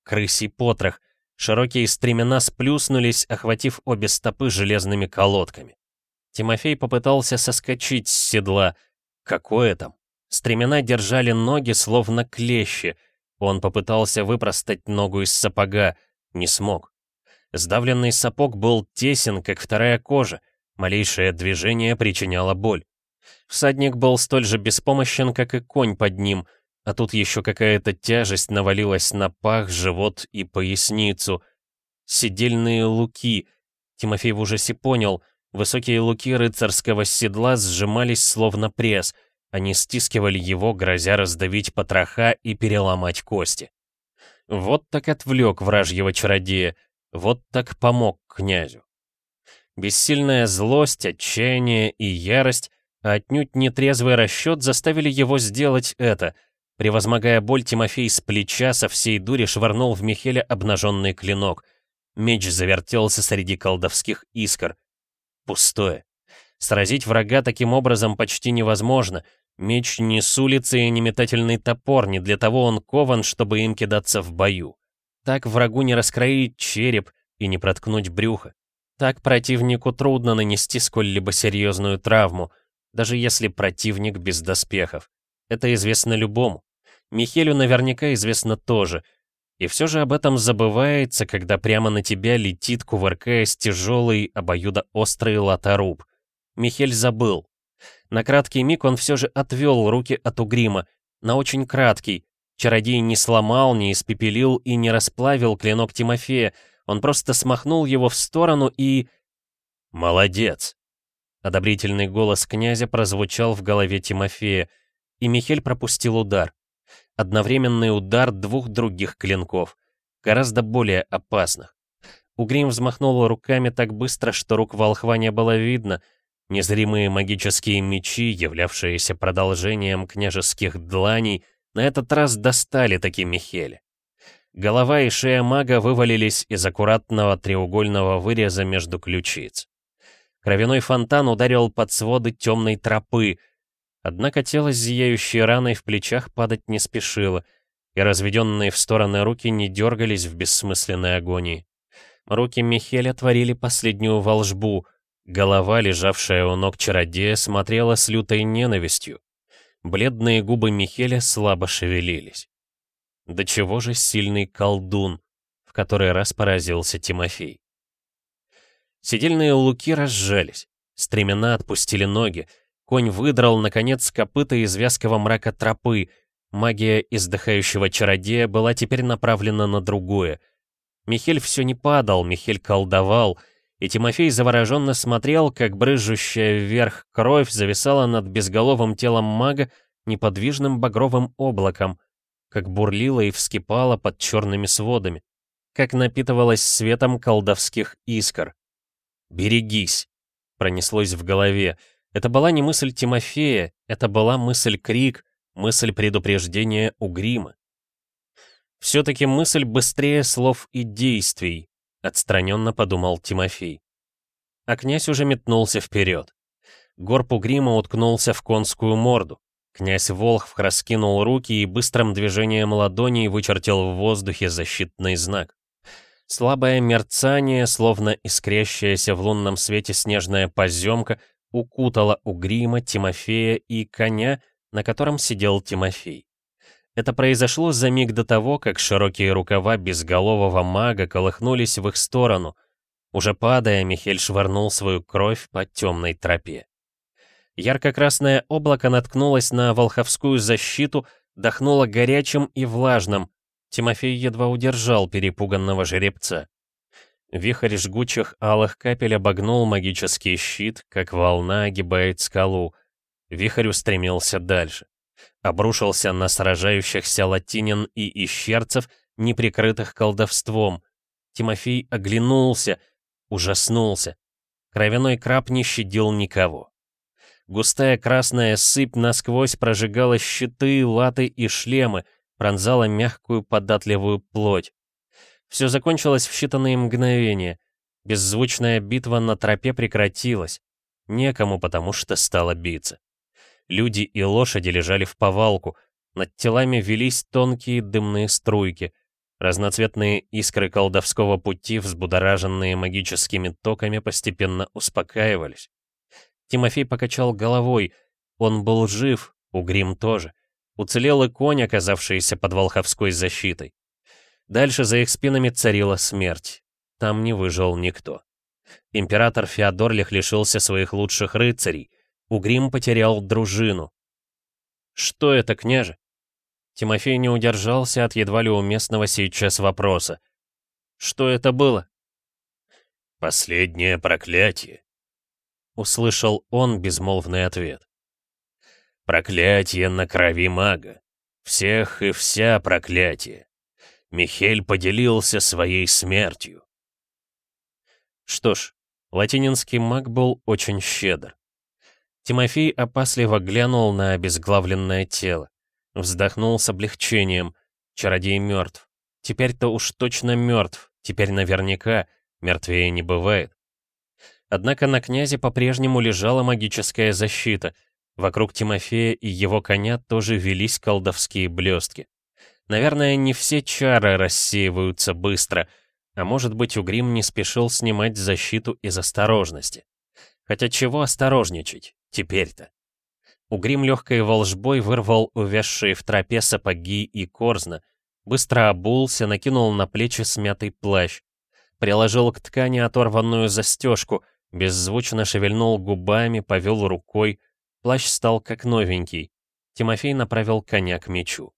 Крысий потрох. Широкие стремена сплюснулись, охватив обе стопы железными колодками. Тимофей попытался соскочить с седла. Какое там? Стремена держали ноги, словно клещи. Он попытался выпростать ногу из сапога. Не смог. Сдавленный сапог был тесен, как вторая кожа. Малейшее движение причиняло боль. Всадник был столь же беспомощен, как и конь под ним, а тут еще какая-то тяжесть навалилась на пах, живот и поясницу. Сидельные луки. Тимофей в ужасе понял, высокие луки рыцарского седла сжимались словно пресс — они стискивали его, грозя раздавить потроха и переломать кости. Вот так отвлек вражьего чародея, вот так помог князю. Бессильная злость, отчаяние и ярость, а отнюдь нетрезвый расчет заставили его сделать это. Превозмогая боль, Тимофей с плеча со всей дури швырнул в Михеля обнаженный клинок. Меч завертелся среди колдовских искр. Пустое. Сразить врага таким образом почти невозможно — Меч не с улицы и не метательный топор, не для того он кован, чтобы им кидаться в бою. Так врагу не раскроить череп и не проткнуть брюхо. Так противнику трудно нанести сколь-либо серьезную травму, даже если противник без доспехов. Это известно любому. Михелю наверняка известно тоже. И все же об этом забывается, когда прямо на тебя летит, кувыркаясь тяжелый, обоюдоострый латоруб. Михель забыл. На краткий миг он все же отвел руки от угрима, на очень краткий. Чародей не сломал, не испепелил и не расплавил клинок Тимофея, он просто смахнул его в сторону и... «Молодец!» Одобрительный голос князя прозвучал в голове Тимофея, и Михель пропустил удар. Одновременный удар двух других клинков, гораздо более опасных. Угрим взмахнул руками так быстро, что рук волхва не было видно — Незримые магические мечи, являвшиеся продолжением княжеских дланей, на этот раз достали таки Михеля. Голова и шея мага вывалились из аккуратного треугольного выреза между ключиц. Кровяной фонтан ударил под своды темной тропы, однако тело с зияющей раной в плечах падать не спешило, и разведенные в стороны руки не дергались в бессмысленной агонии. Руки Михеля творили последнюю волжбу — Голова, лежавшая у ног чародея, смотрела с лютой ненавистью. Бледные губы Михеля слабо шевелились. До чего же сильный колдун, в который раз поразился Тимофей. Сидельные луки разжались, стремена отпустили ноги, конь выдрал, наконец, копыта из вязкого мрака тропы, магия издыхающего чародея была теперь направлена на другое. Михель все не падал, Михель колдовал, и Тимофей завороженно смотрел, как брызжущая вверх кровь зависала над безголовым телом мага неподвижным багровым облаком, как бурлила и вскипала под черными сводами, как напитывалась светом колдовских искр. «Берегись!» — пронеслось в голове. Это была не мысль Тимофея, это была мысль-крик, мысль предупреждения у грима. Все-таки мысль быстрее слов и действий, отстраненно подумал Тимофей. А князь уже метнулся вперед. Горб Угрима уткнулся в конскую морду. Князь Волхв раскинул руки и быстрым движением ладоней вычертил в воздухе защитный знак. Слабое мерцание, словно искрящаяся в лунном свете снежная поземка, укутала Угрима, Тимофея и коня, на котором сидел Тимофей. Это произошло за миг до того, как широкие рукава безголового мага колыхнулись в их сторону. Уже падая, Михель швырнул свою кровь по темной тропе. Ярко-красное облако наткнулось на волховскую защиту, дохнуло горячим и влажным. Тимофей едва удержал перепуганного жеребца. Вихрь жгучих алых капель обогнул магический щит, как волна огибает скалу. Вихрь устремился дальше обрушился на сражающихся латинин и ищерцев, неприкрытых колдовством. Тимофей оглянулся, ужаснулся. Кровяной краб не щадил никого. Густая красная сыпь насквозь прожигала щиты, латы и шлемы, пронзала мягкую податливую плоть. Все закончилось в считанные мгновения. Беззвучная битва на тропе прекратилась. Некому, потому что стало биться. Люди и лошади лежали в повалку, над телами велись тонкие дымные струйки. Разноцветные искры колдовского пути, взбудораженные магическими токами, постепенно успокаивались. Тимофей покачал головой. Он был жив, Угрим тоже. Уцелел и конь, оказавшийся под волховской защитой. Дальше за их спинами царила смерть. Там не выжил никто. Император Феодорлих лишился своих лучших рыцарей — Угрим потерял дружину. «Что это, княже?» Тимофей не удержался от едва ли уместного сейчас вопроса. «Что это было?» «Последнее проклятие», — услышал он безмолвный ответ. «Проклятие на крови мага. Всех и вся проклятие. Михель поделился своей смертью». Что ж, латининский маг был очень щедр. Тимофей опасливо глянул на обезглавленное тело. Вздохнул с облегчением. Чародей мертв. Теперь-то уж точно мертв. Теперь наверняка. Мертвее не бывает. Однако на князе по-прежнему лежала магическая защита. Вокруг Тимофея и его коня тоже велись колдовские блестки. Наверное, не все чары рассеиваются быстро, а может быть, Угрим не спешил снимать защиту из осторожности. Хотя чего осторожничать? Теперь-то. Угрим легкой волжбой вырвал увязшие в тропе сапоги и корзна, быстро обулся, накинул на плечи смятый плащ, приложил к ткани оторванную застежку, беззвучно шевельнул губами, повел рукой, плащ стал как новенький. Тимофей направил коня к мечу.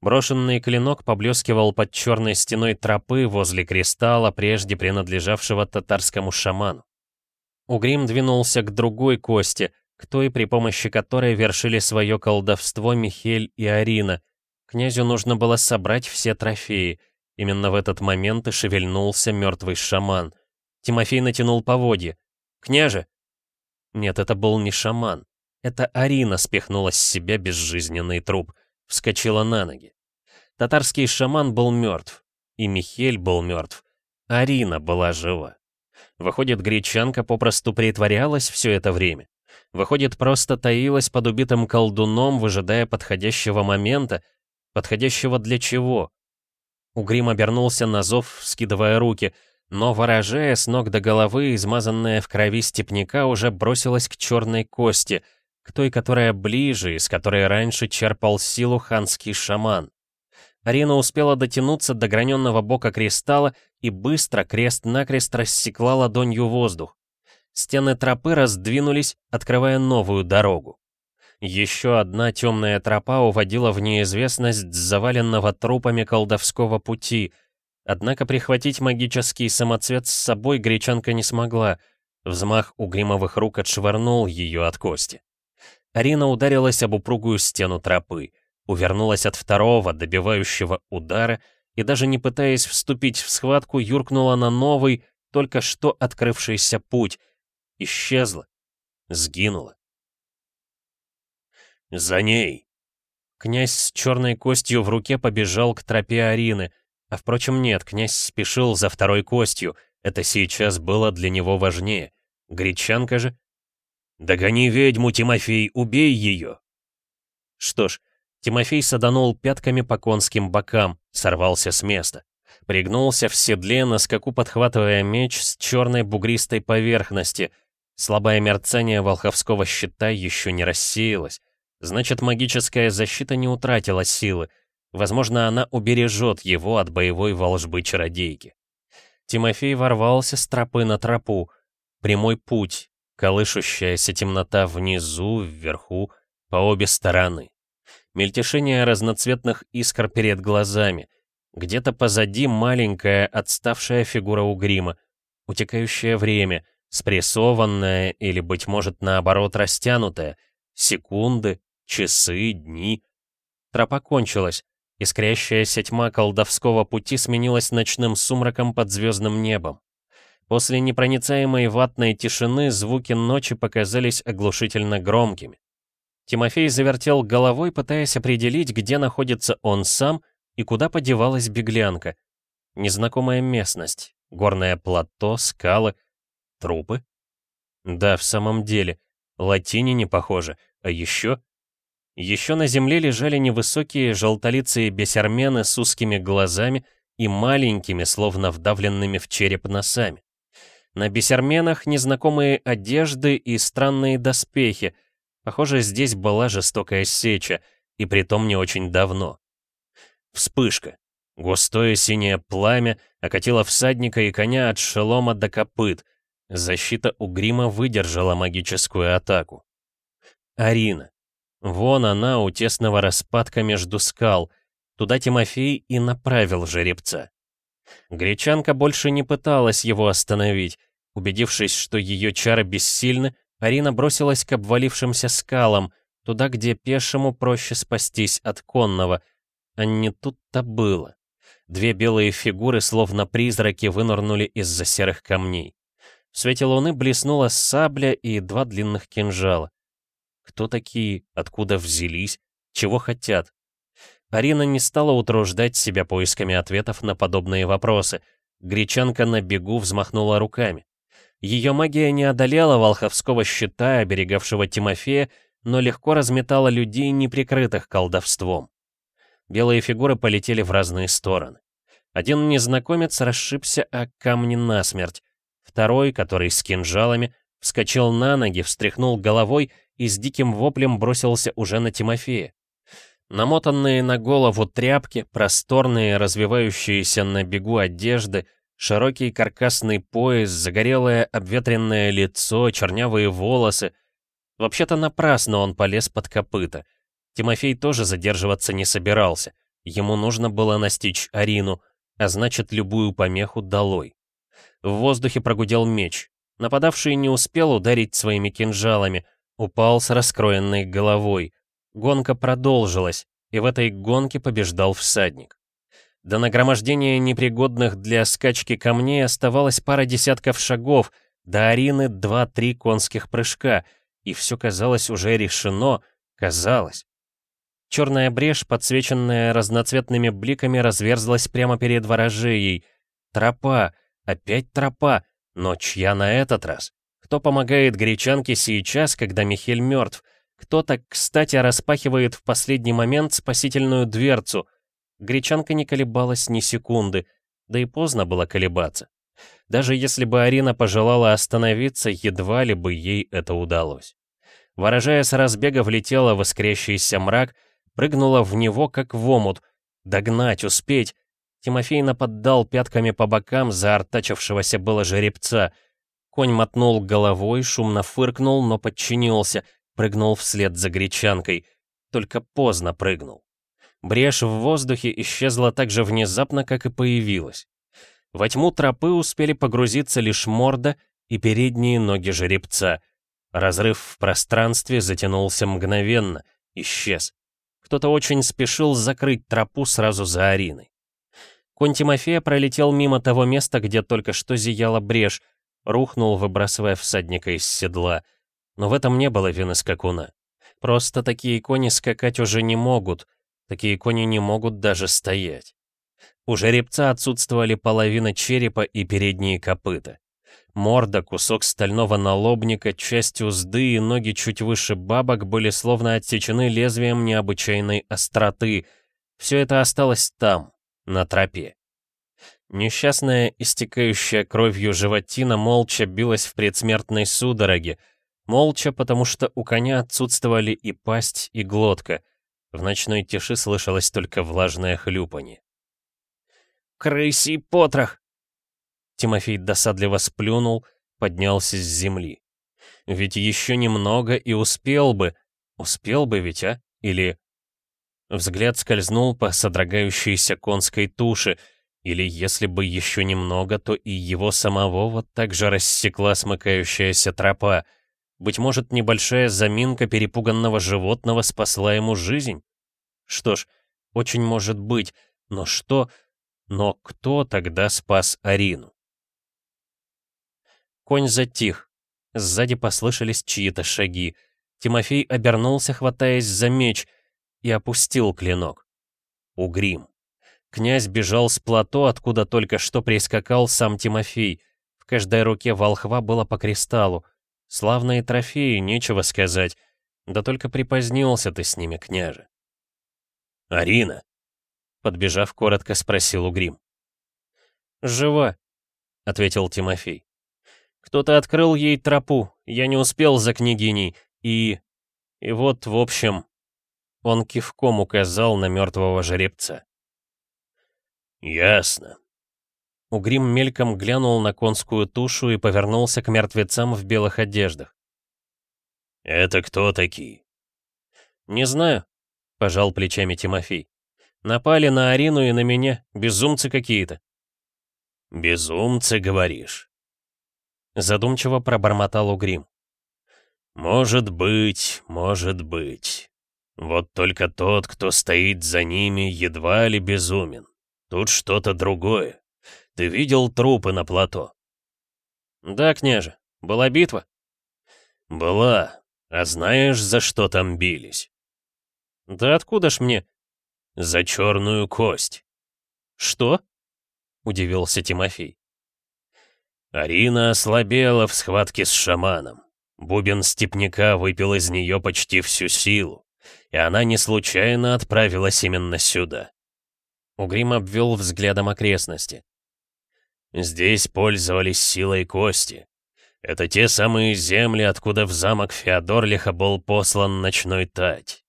Брошенный клинок поблескивал под черной стеной тропы возле кристалла, прежде принадлежавшего татарскому шаману. Угрим двинулся к другой кости, к той, при помощи которой вершили свое колдовство Михель и Арина. Князю нужно было собрать все трофеи. Именно в этот момент и шевельнулся мертвый шаман. Тимофей натянул поводья. «Княже!» Нет, это был не шаман. Это Арина спихнула с себя безжизненный труп. Вскочила на ноги. Татарский шаман был мертв. И Михель был мертв. Арина была жива. Выходит, гречанка попросту притворялась все это время. Выходит, просто таилась под убитым колдуном, выжидая подходящего момента. Подходящего для чего? Угрим обернулся на зов, скидывая руки, но, ворожая с ног до головы, измазанная в крови степняка уже бросилась к черной кости, к той, которая ближе, из которой раньше черпал силу ханский шаман. Арина успела дотянуться до граненного бока кристалла и быстро крест-накрест рассекла ладонью воздух. Стены тропы раздвинулись, открывая новую дорогу. Еще одна темная тропа уводила в неизвестность заваленного трупами колдовского пути. Однако прихватить магический самоцвет с собой гречанка не смогла. Взмах угримовых рук отшвырнул ее от кости. Арина ударилась об упругую стену тропы, увернулась от второго, добивающего удара, и даже не пытаясь вступить в схватку, юркнула на новый, только что открывшийся путь. Исчезла. Сгинула. «За ней!» Князь с черной костью в руке побежал к тропе Арины. А впрочем, нет, князь спешил за второй костью. Это сейчас было для него важнее. Гречанка же... «Догони ведьму, Тимофей, убей ее!» Что ж, Тимофей саданул пятками по конским бокам, сорвался с места. Пригнулся в седле, на скаку подхватывая меч с черной бугристой поверхности. Слабое мерцание волховского щита еще не рассеялось. Значит, магическая защита не утратила силы. Возможно, она убережет его от боевой волжбы чародейки. Тимофей ворвался с тропы на тропу. Прямой путь, колышущаяся темнота внизу, вверху, по обе стороны. Мельтешение разноцветных искр перед глазами. Где-то позади маленькая отставшая фигура угрима. Утекающее время, спрессованное или, быть может, наоборот, растянутое. Секунды, часы, дни. Тропа кончилась. Искрящаяся тьма колдовского пути сменилась ночным сумраком под звездным небом. После непроницаемой ватной тишины звуки ночи показались оглушительно громкими. Тимофей завертел головой, пытаясь определить, где находится он сам и куда подевалась беглянка. Незнакомая местность, горное плато, скалы, трупы. Да, в самом деле, латине не похоже, а еще еще на земле лежали невысокие желтолицые бесермены с узкими глазами и маленькими, словно вдавленными в череп носами. На бесерменах незнакомые одежды и странные доспехи. Похоже, здесь была жестокая сеча, и притом не очень давно. Вспышка. Густое синее пламя окатило всадника и коня от шелома до копыт. Защита у грима выдержала магическую атаку. Арина. Вон она у тесного распадка между скал. Туда Тимофей и направил жеребца. Гречанка больше не пыталась его остановить. Убедившись, что ее чары бессильны, Арина бросилась к обвалившимся скалам, туда, где пешему проще спастись от конного. А не тут-то было. Две белые фигуры, словно призраки, вынырнули из-за серых камней. В свете луны блеснула сабля и два длинных кинжала. Кто такие, откуда взялись, чего хотят? Арина не стала утруждать себя поисками ответов на подобные вопросы. Гречанка на бегу взмахнула руками. Ее магия не одолела волховского щита, оберегавшего Тимофея, но легко разметала людей, неприкрытых колдовством. Белые фигуры полетели в разные стороны. Один незнакомец расшибся о камни насмерть. Второй, который с кинжалами, вскочил на ноги, встряхнул головой и с диким воплем бросился уже на Тимофея. Намотанные на голову тряпки, просторные, развивающиеся на бегу одежды, широкий каркасный пояс, загорелое обветренное лицо, чернявые волосы. Вообще-то напрасно он полез под копыта. Тимофей тоже задерживаться не собирался. Ему нужно было настичь Арину, а значит, любую помеху долой. В воздухе прогудел меч. Нападавший не успел ударить своими кинжалами, упал с раскроенной головой. Гонка продолжилась, и в этой гонке побеждал всадник. До нагромождения непригодных для скачки камней оставалось пара десятков шагов, до Арины два-три конских прыжка, и все казалось уже решено, казалось. Черная брешь, подсвеченная разноцветными бликами, разверзлась прямо перед ворожеей. Тропа, опять тропа, но чья на этот раз? Кто помогает гречанке сейчас, когда Михель мертв? Кто так, кстати, распахивает в последний момент спасительную дверцу? Гречанка не колебалась ни секунды, да и поздно было колебаться. Даже если бы Арина пожелала остановиться, едва ли бы ей это удалось. Ворожая с разбега влетела в искрящийся мрак, прыгнула в него, как в омут. Догнать, успеть. Тимофей наподдал пятками по бокам за артачившегося было жеребца — Конь мотнул головой, шумно фыркнул, но подчинился, прыгнул вслед за гречанкой. Только поздно прыгнул. Брешь в воздухе исчезла так же внезапно, как и появилась. Во тьму тропы успели погрузиться лишь морда и передние ноги жеребца. Разрыв в пространстве затянулся мгновенно, исчез. Кто-то очень спешил закрыть тропу сразу за Ариной. Конь Тимофея пролетел мимо того места, где только что зияла брешь, рухнул, выбрасывая всадника из седла. Но в этом не было вины скакуна. Просто такие кони скакать уже не могут, такие кони не могут даже стоять. У жеребца отсутствовали половина черепа и передние копыта. Морда, кусок стального налобника, часть узды и ноги чуть выше бабок были словно отсечены лезвием необычайной остроты. Все это осталось там, на тропе. Несчастная, истекающая кровью животина молча билась в предсмертной судороге. Молча, потому что у коня отсутствовали и пасть, и глотка. В ночной тиши слышалось только влажное хлюпанье. «Крысий потрох!» Тимофей досадливо сплюнул, поднялся с земли. Ведь еще немного и успел бы. Успел бы ведь, а? Или... Взгляд скользнул по содрогающейся конской туше, или если бы еще немного, то и его самого вот так же рассекла смыкающаяся тропа. Быть может, небольшая заминка перепуганного животного спасла ему жизнь? Что ж, очень может быть, но что... Но кто тогда спас Арину? Конь затих. Сзади послышались чьи-то шаги. Тимофей обернулся, хватаясь за меч, и опустил клинок. Угрим. Князь бежал с плато, откуда только что прискакал сам Тимофей. В каждой руке волхва было по кристаллу. Славные трофеи, нечего сказать. Да только припозднился ты с ними, княже. «Арина!» Подбежав, коротко спросил Угрим. «Жива», — ответил Тимофей. «Кто-то открыл ей тропу, я не успел за княгиней, и... И вот, в общем...» Он кивком указал на мертвого жеребца. «Ясно». Угрим мельком глянул на конскую тушу и повернулся к мертвецам в белых одеждах. «Это кто такие?» «Не знаю», — пожал плечами Тимофей. «Напали на Арину и на меня, безумцы какие-то». «Безумцы, говоришь?» Задумчиво пробормотал Угрим. «Может быть, может быть. Вот только тот, кто стоит за ними, едва ли безумен. Тут что-то другое. Ты видел трупы на плато?» «Да, княже. Была битва?» «Была. А знаешь, за что там бились?» «Да откуда ж мне?» «За черную кость». «Что?» — удивился Тимофей. Арина ослабела в схватке с шаманом. Бубен степняка выпил из нее почти всю силу, и она не случайно отправилась именно сюда. Угрим обвел взглядом окрестности. Здесь пользовались силой кости. Это те самые земли, откуда в замок Феодорлиха был послан ночной тать.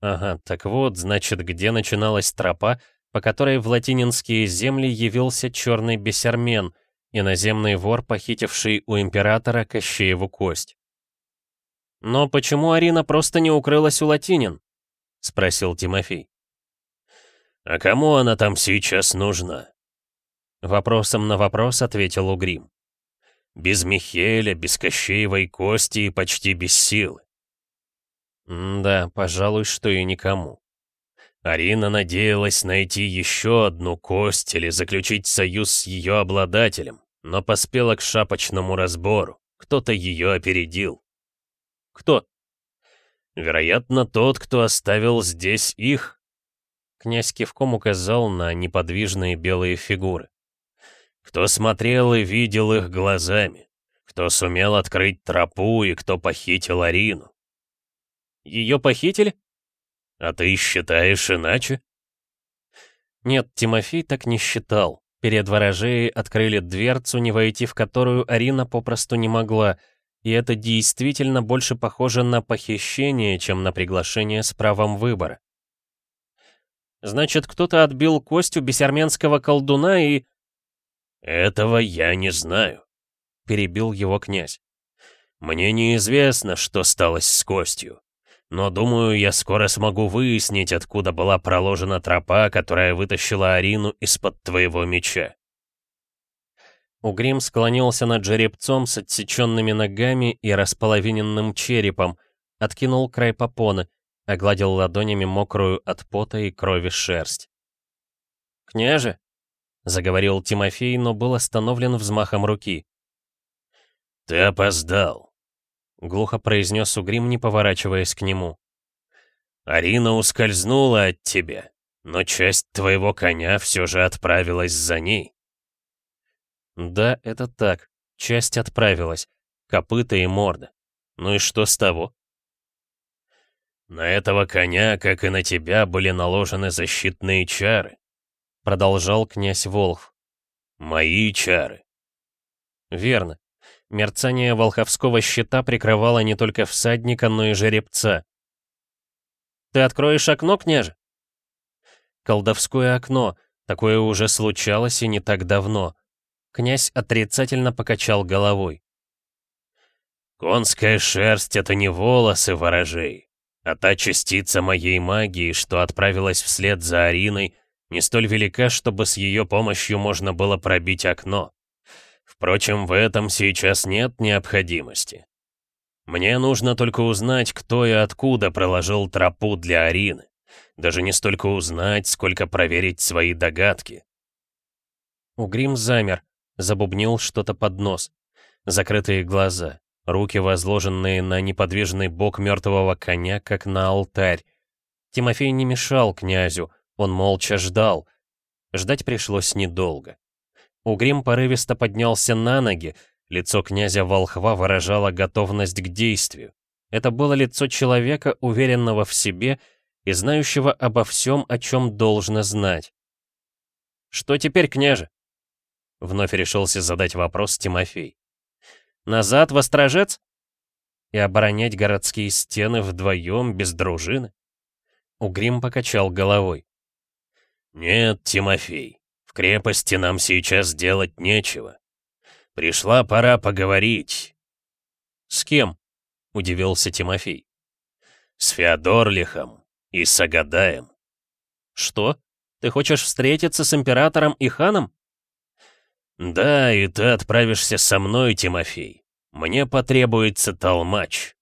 Ага, так вот, значит, где начиналась тропа, по которой в латининские земли явился черный бесермен, иноземный вор, похитивший у императора Кощееву кость. «Но почему Арина просто не укрылась у латинин?» — спросил Тимофей. «А кому она там сейчас нужна?» Вопросом на вопрос ответил Угрим. «Без Михеля, без Кощеевой кости и почти без силы». «Да, пожалуй, что и никому». Арина надеялась найти еще одну кость или заключить союз с ее обладателем, но поспела к шапочному разбору. Кто-то ее опередил. Кто? Вероятно, тот, кто оставил здесь их, Князь кивком указал на неподвижные белые фигуры. Кто смотрел и видел их глазами, кто сумел открыть тропу и кто похитил Арину. Ее похитили? А ты считаешь иначе? Нет, Тимофей так не считал. Перед ворожеей открыли дверцу, не войти в которую Арина попросту не могла, и это действительно больше похоже на похищение, чем на приглашение с правом выбора. Значит, кто-то отбил кость у бесармянского колдуна и... «Этого я не знаю», — перебил его князь. «Мне неизвестно, что сталось с костью, но думаю, я скоро смогу выяснить, откуда была проложена тропа, которая вытащила Арину из-под твоего меча. Угрим склонился над жеребцом с отсеченными ногами и располовиненным черепом, откинул край попоны, огладил ладонями мокрую от пота и крови шерсть. «Княже!» — заговорил Тимофей, но был остановлен взмахом руки. «Ты опоздал», — глухо произнес Угрим, не поворачиваясь к нему. «Арина ускользнула от тебя, но часть твоего коня все же отправилась за ней». Да, это так. Часть отправилась. Копыта и морда. Ну и что с того? На этого коня, как и на тебя, были наложены защитные чары. Продолжал князь Волхв. Мои чары. Верно. Мерцание волховского щита прикрывало не только всадника, но и жеребца. «Ты откроешь окно, княже?» Колдовское окно. Такое уже случалось и не так давно. Князь отрицательно покачал головой. «Конская шерсть — это не волосы ворожей, а та частица моей магии, что отправилась вслед за Ариной, не столь велика, чтобы с ее помощью можно было пробить окно. Впрочем, в этом сейчас нет необходимости. Мне нужно только узнать, кто и откуда проложил тропу для Арины. Даже не столько узнать, сколько проверить свои догадки. Угрим замер, забубнил что-то под нос. Закрытые глаза, руки, возложенные на неподвижный бок мертвого коня, как на алтарь. Тимофей не мешал князю, он молча ждал. Ждать пришлось недолго. Угрим порывисто поднялся на ноги, лицо князя Волхва выражало готовность к действию. Это было лицо человека, уверенного в себе и знающего обо всем, о чем должно знать. «Что теперь, княже?» Вновь решился задать вопрос Тимофей. «Назад, во стражец? И оборонять городские стены вдвоем, без дружины?» Угрим покачал головой. «Нет, Тимофей, в крепости нам сейчас делать нечего. Пришла пора поговорить». «С кем?» — удивился Тимофей. «С Феодорлихом и с Агадаем». «Что? Ты хочешь встретиться с императором и ханом?» «Да, и ты отправишься со мной, Тимофей. Мне потребуется толмач».